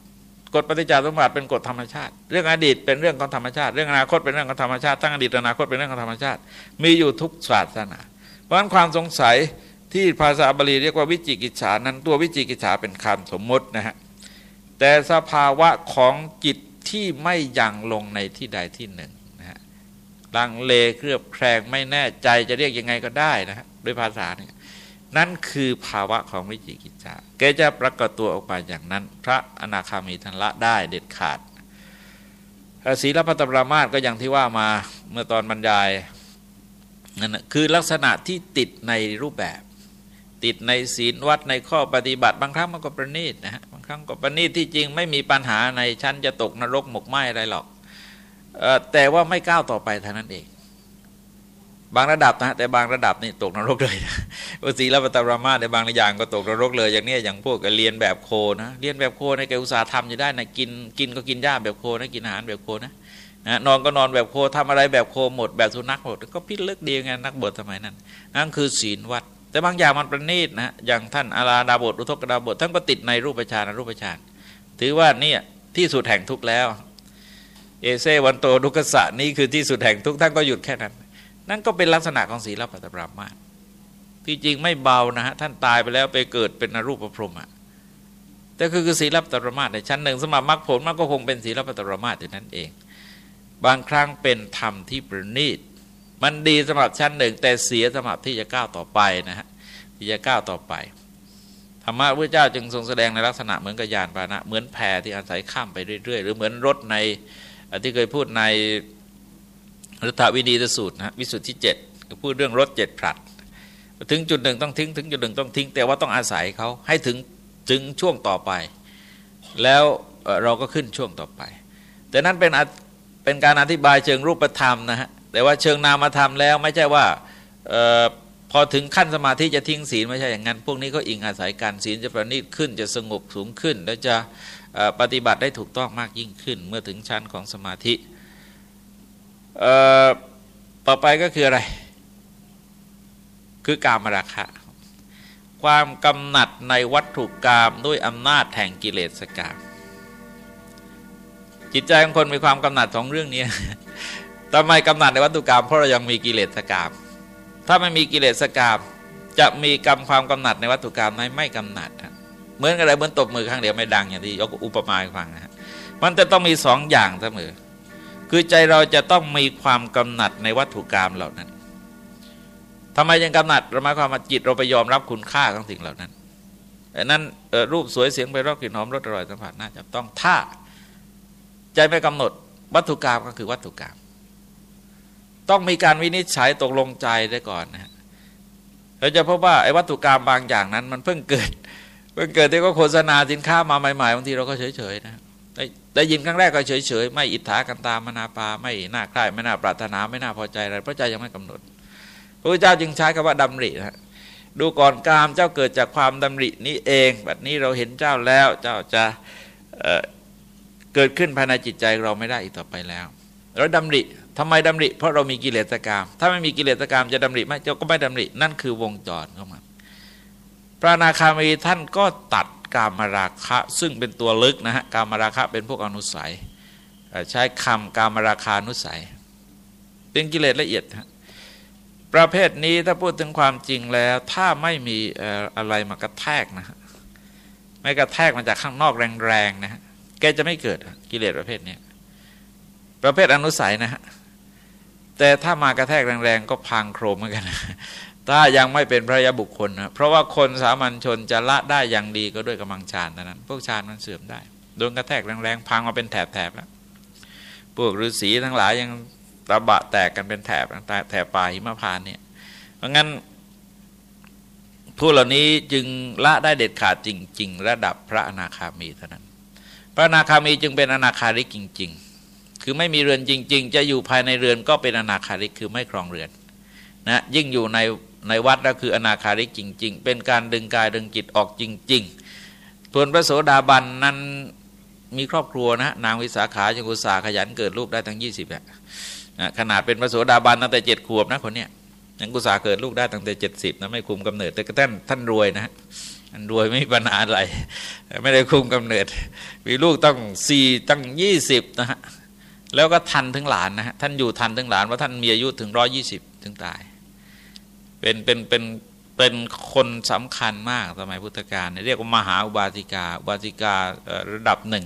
กฎปฏิจจสมุปบาทเป็นกฎธรรมชาติ เรื่องอดีตเป็นเรื่องของธรรมชาติ เรื่องอนาคตเป็นเรื่องของธรรมชาติตั้งอดีตอนาคตเป็นเรื่องของธรรมชาติ มีอยู่ทุกศาสนา เพราะฉะนั้นความสงสัยที่ภาษาบาลีเรียกว่าวิจิกิจฉานั้นตัววิจิกิจฉาเป็นคำสมมตินะฮะแต่สภาวะของจิตที่ไม่ยั่งลงในที่ใดที่หนึ่งนะฮะลังเลเครือบแคลงไม่แน่ใจจะเรียกยังไงก็ได้นะฮะด้วยภาษาเนี่ย นั่นคือภาวะของวิจิกิจจาแกจะปรากฏตัวออกมาอย่างนั้น พระอนาคามีทันละได้เด็ดขาดศีลพัตปรามาสก็อย่างที่ว่ามาเมื่อตอนบรรยายนั่นคือลักษณะที่ติดในรูปแบบ ติดในศีลวัดในข้อปฏิบัติ บางครั้งมันก็ประณีตนะฮะบางครั้งก็ประณีตที่จริงไม่มีปัญหาในชั้นจะตกนรกหมกไหมอะไรหรอกแต่ว่าไม่ก้าวต่อไปเท่านั้นเอง บางระดับนะแต่บางระดับนี่ตกนรกเลยนะวสีลปตรามาในบางอย่างก็ตกนรกเลย อย่างนี้อย่างพวกเรียนแบบโคนะเรียนแบบโคในแกอุตสาห์ทำอยู่ได้นะกินกินก็กินหญ้าแบบโคนะกินอาหารแบบโคนะนะนอนก็นอนแบบโคทำอะไรแบบโคหมดแบบสุนัขหมดก็พิลึกดีไงนักบวชสมัยนั้นนั่นคือศีลวัด แต่บางอย่างมันประณีตนะอย่างท่านอาราดาบทอุทกดาบทท่านก็ติดในรูปฌานรูปฌานถือว่านี่ที่สุดแห่งทุกแล้ว เอเซวันโตดุกษะนี่คือที่สุดแห่งทุกท่านก็หยุดแค่นั้น นั่นก็เป็นลักษณะของศีลปัตตปรามาที่จริงไม่เบานะฮะท่านตายไปแล้วไปเกิดเป็นนรูปพรหมอะแต่คือคือศีลปัตตปรามาในชั้นหนึ่งสมัมรรคผลมันก็คงเป็นศีลปัตตปรามาอยู่นั้นเอง บางครั้งเป็นธรรมที่ประณีตมันดีสำหรับชั้นหนึ่ง แต่เสียสำหรับที่จะก้าวต่อไปนะฮะที่จะก้าวต่อไปธรรมะพระเจ้าจึงทรงแสดงในลักษณะเหมือนกับยานพาหนะ เหมือนแพที่อาศัยข้ามไปเรื่อยๆ หรือเหมือนรถในที่เคยพูดใน รัฐวินีตสูตรนะวิสุทธิเจ็ดพูดเรื่องรถเจ็ดผลัด ถึงจุดหนึ่งต้องทิ้ง ถึงจุดหนึ่งต้องทิ้ง แต่ว่าต้องอาศัยเขาให้ถึงถึงช่วงต่อไป แล้วเราก็ขึ้นช่วงต่อไป แต่นั้นเป็นเป็นการอธิบายเชิงรูปธรรมนะฮะแต่ว่าเชิงนามธรรมแล้วไม่ใช่ว่าออพอถึงขั้นสมาธิจะทิ้งศีลไม่ใช่อย่างนั้น พวกนี้ก็อิงอาศัยการศีลจะประณีตขึ้นจะสงบสูงขึ้น แล้วจะปฏิบัติได้ถูกต้องมากยิ่งขึ้น เมื่อถึงชั้นของสมาธิ ต่อไปก็คืออะไร คือการมราคะ ความกำหนัดในวัตถุกรรมด้วยอำนาจแห่งกิเลสกรรมจิตใจของคนมีความกำหนัดสองเรื่องนี้ทำไมกำหนัดในวัตถุกรรมเพราะเรายังมีกิเลสกรรมถ้าไม่มีกิเลสกรรมจะมีกรรมความกำหนัดในวัตถุกรรมไหมไม่กำหนัดเหมือนอะไรเหมือนตบมือข้างเดียวไม่ดังอย่างที่ยกอุปมาให้ฟังนะฮะมันจะต้องมีสองอย่างเสมอ คือใจเราจะต้องมีความกำหนัดในวัตถุกรรมเหล่านั้นทำไมยังกำหนัดเราหมายความว่าจิตเราไปยอมรับคุณค่าของสิ่งเหล่านั้นนั้นรูปสวยเสียงไปรอบกลิ่นหอมรสอร่อยสัมผัสน่าจะต้องถ้าใจไม่กำหนดวัตถุกรรมก็คือวัตถุกรรมต้องมีการวินิจฉัยตกลงใจได้ก่อนนะเราจะพบว่าไอ้วัตถุกรรมบางอย่างนั้น มันเพิ่งเกิด เพิ่งเกิดที่ก็โฆษณาสินค้ามาใหม่ๆบางทีเราก็เฉยๆนะ ได้ยินครั้งแรกก็เฉยๆไม่อิจฉากันตามนาปา ไม่น่าใคร่ไม่น่าปรารถนาไม่น่าพอใจอะไรพระใจยังไม่กำหนด พระพุทธเจ้าจึงใช้คำว่าดำรินะดูก่อนกามเจ้าเกิดจากความดำรินี้เองแบบนี้เราเห็นเจ้าแล้วเจ้าจะเเกิดขึ้นภายในจิตใจเราไม่ได้อีกต่อไปแล้วเราดำริทำไมดำริ เพราะเรามีกิเลสกรรมถ้าไม่มีกิเลสกรรมจะดำริไหมเจ้าก็ไม่ดำริ นั่นคือวงจรของมันพระนาคามีท่านก็ตัด กามราคะซึ่งเป็นตัวลึกนะฮะกามราคะเป็นพวกอนุสัยใช้คำกามราคานุสัย เป็นกิเลสละเอียดฮะประเภทนี้ถ้าพูดถึงความจริงแล้ว ถ้าไม่มีอะไรมากระแทกนะฮะไม่กระแทกมาจากข้างนอกแรงๆนะฮะแกจะไม่เกิดกิเลสประเภทนี้ประเภทอนุสัยนะฮะแต่ถ้ามากระแทกแรงๆก็พังโครมเหมือนกัน ถ้ายังไม่เป็นพระยาบุคคลนะเพราะว่าคนสามัญชนจะละได้อย่างดีก็ด้วยกำลังฌานเท่านั้น พวกฌานมันเสื่อมได้โดนกระแทกแรงๆพังมาเป็นแถบๆแล้วพวกฤาษีทั้งหลายยังตะบะแตกกันเป็นแถบแถบป่าหิมพานเนี่ยเพราะงั้นผู้เหล่านี้จึงละได้เด็ดขาดจริง ๆ ระดับพระอนาคามีเท่านั้น พระอนาคามีจึงเป็นอนาคาริกจริง ๆ คือไม่มีเรือนจริง ๆ จะอยู่ภายในเรือนก็เป็นอนาคาริกคือไม่ครองเรือนนะยิ่งอยู่ใน ในวัดก็คืออนาคาริกจริง ๆ เป็นการดึงกายดึงจิตออกจริงๆส่วนพระโสดาบันนั้นมีครอบครัวนะนางวิสาขาจังกุสาขยันเกิดลูกได้ทั้งยี่สิบอะขนาดเป็นพระโสดาบันตั้งแต่เจ็ดขวบนะคนเนี้ยยังกุศาเกิดลูกได้ตั้งแต่เจ็ดสิบนะไม่คุมกำเนิด แต่ท่านท่านรวยนะท่านรวยไม่มีปัญหาอะไร ไม่ได้คุมกำเนิด มีลูกต้องสี่ตั้งยี่สิบนะฮะแล้วก็ทันถึงหลานนะฮะท่านอยู่ทันถึงหลานว่าท่านมีอายุถึงร้อยี่สิบถึงตาย เป็นเป็นเป็นเป็นคนสำคัญมากสมัยพุทธกาลเรียกว่ามหาอุบาสิกาอุบาสิการะดับหนึ่ง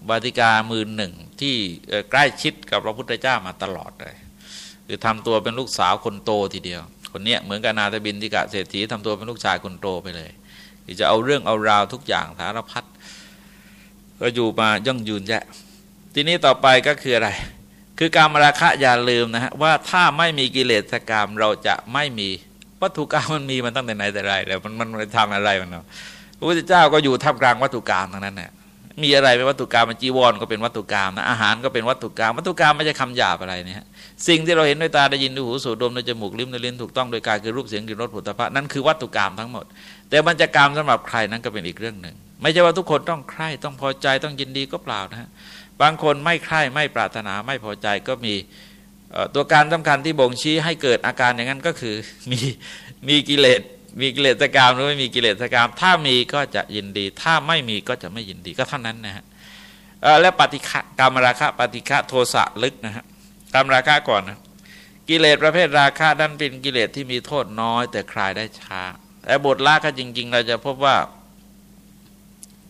อุบาสิกามือหนึ่งที่ใกล้ชิดกับพระพุทธเจ้ามาตลอดเลยคือทำตัวเป็นลูกสาวคนโตทีเดียว คนเนี้ยเหมือนกับนาตบินทิกะเศรษฐีทำตัวเป็นลูกชายคนโตไปเลยคือจะเอาเรื่องเอาราวทุกอย่างสารพัดก็อยู่มาย่องยืนแยะทีนี้ต่อไปก็คืออะไร คือการมราคะอย่าลืมนะฮะว่าถ้าไม่มีกิเลสกรรมเราจะไม่มีวัตถุกรรมมันมีมันตั้งแต่ไหนแต่ไรแล้วมันมันทำอะไรมันเนาะพระพุทธเจ้าก็อยู่ท่ามกลางวัตถุกรรมทั้งนั้นเนี่ยมีอะไรเป็นวัตถุกรรมมันจีวรก็เป็นวัตถุกรรมนะอาหารก็เป็นวัตถุกรรมวัตถุกรรมไม่ใช่คำหยาบอะไรเนี่ยสิ่งที่เราเห็นด้วยตาได้ยินด้วยหูสูดดมด้วยจมูกลิ้มด้วยลิ้นถูกต้องโดยกายคือรูปเสียงกลิ่นรสผลิตภัณฑ์นั่นคือวัตถุกรรมทั้งหมด แต่มันจะกรรมสำหรับใครนั้นก็เป็นอีกเรื่องหนึ่ง ไม่ใช่ว่าทุกคนต้องใคร่ต้องพอใจต้องยินดีก็เปล่านะฮะ บางคนไม่ใคร่ไม่ปรารถนาไม่พอใจก็มีตัวการสำคัญที่บ่งชี้ให้เกิดอาการอย่างนั้นก็คือมีมีกิเลสมีกิเลสกรรมหรือไม่มีกิเลสกรรม ถ้ามีก็จะยินดี ถ้าไม่มีก็จะไม่ยินดีก็เท่านั้นนะฮะและปฏิฆะกรรมราคะปฏิฆะโทสะลึกนะฮะกรรมราคะก่อนนะกิเลสประเภทราคะดันเป็นกิเลสที่มีโทษน้อย แต่คลายได้ช้าแต่บทละก็จริง ๆ เราจะพบว่า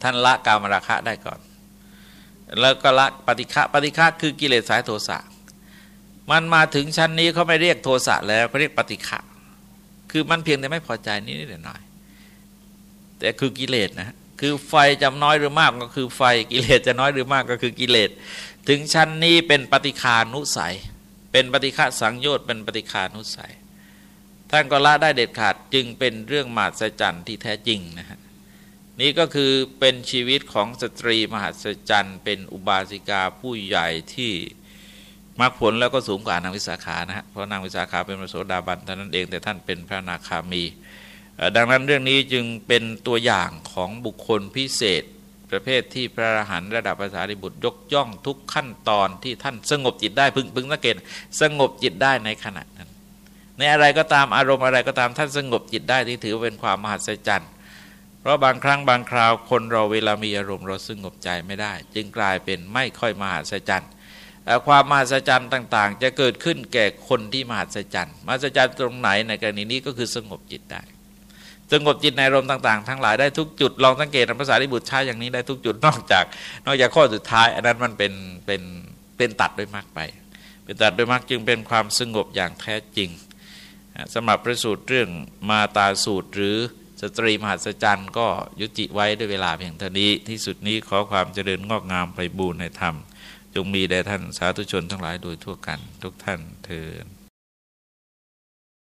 ท่านละกามราคะได้ก่อน แล้วก็ละปฏิฆะปฏิฆะคือกิเลสสายโทสะมันมาถึงชั้นนี้เขาไม่เรียกโทสะแล้วเขาเรียกปฏิฆะคือมันเพียงแต่ไม่พอใจนิดหน่อย แต่คือกิเลสนะคือไฟจะน้อยหรือมากก็คือไฟกิเลสจะน้อยหรือมากก็คือกิเลสถึงชั้นนี้เป็นปฏิคานุสัย เป็นปฏิฆาสังโยชน์เป็นปฏิคานุสัยท่านก็ละได้เด็ดขาดจึงเป็นเรื่องมหัศจรรย์ที่แท้จริงนะฮะ นี่ก็คือเป็นชีวิตของสตรีมหัศจรรย์เป็นอุบาสิกาผู้ใหญ่ที่มรรคผลแล้วก็สูงกว่านางวิสาขานะฮะเพราะนางวิสาขาเป็นพระโสดาบันเท่านั้นเองแต่ท่านเป็นพระนาคามี ดังนั้นเรื่องนี้จึงเป็นตัวอย่างของบุคคลพิเศษ ประเภทที่พระอรหันต์ระดับภาษาดิบุตรยกย่องทุกขั้นตอนที่ท่านสงบจิตได้พึงพึงสังเกตสงบจิตได้ในขณะนั้น ในอะไรก็ตามอารมณ์อะไรก็ตามท่านสงบจิตได้ที่ถือเป็นความมหัศจรรย์ ราะบางครั้งบางคราวคนเราเวลามีอารมณ์เราสงบใจไม่ได้ จึงกลายเป็นไม่ค่อยมหัศจรรย์ความมหัศจรรย์ต่าง ๆ จะเกิดขึ้นแก่คนที่มหัศจรรย์มหัศจรรย์ตรงไหนในกรณีนี้ก็คือสงบจิตได้ สงบจิตในลมณ์ต่าง ๆ ทั้งหลายได้ทุกจุดลองสังเกตภาษาริบุตรใช้อย่างนี้ได้ทุกจุดนอกจาก นอกจากข้อสุดท้าย อันนั้นมันเป็นเป็นเป็นตัดด้วยมากไป เป็นตัดด้วยมากจึงเป็นความสงบอย่างแท้จริงสำหรับพระสูตรเรื่องมาตาสูตรหรือ สตรีมหัศจรรย์ก็ยุติไว้ด้วยเวลาเพียงเท่านี้ ที่สุดนี้ขอความเจริญงอกงามไปบูรณนธรรม จงมีแด่ท่านสาธุชนทั้งหลายโดยทั่วกัน ทุกท่านเทอ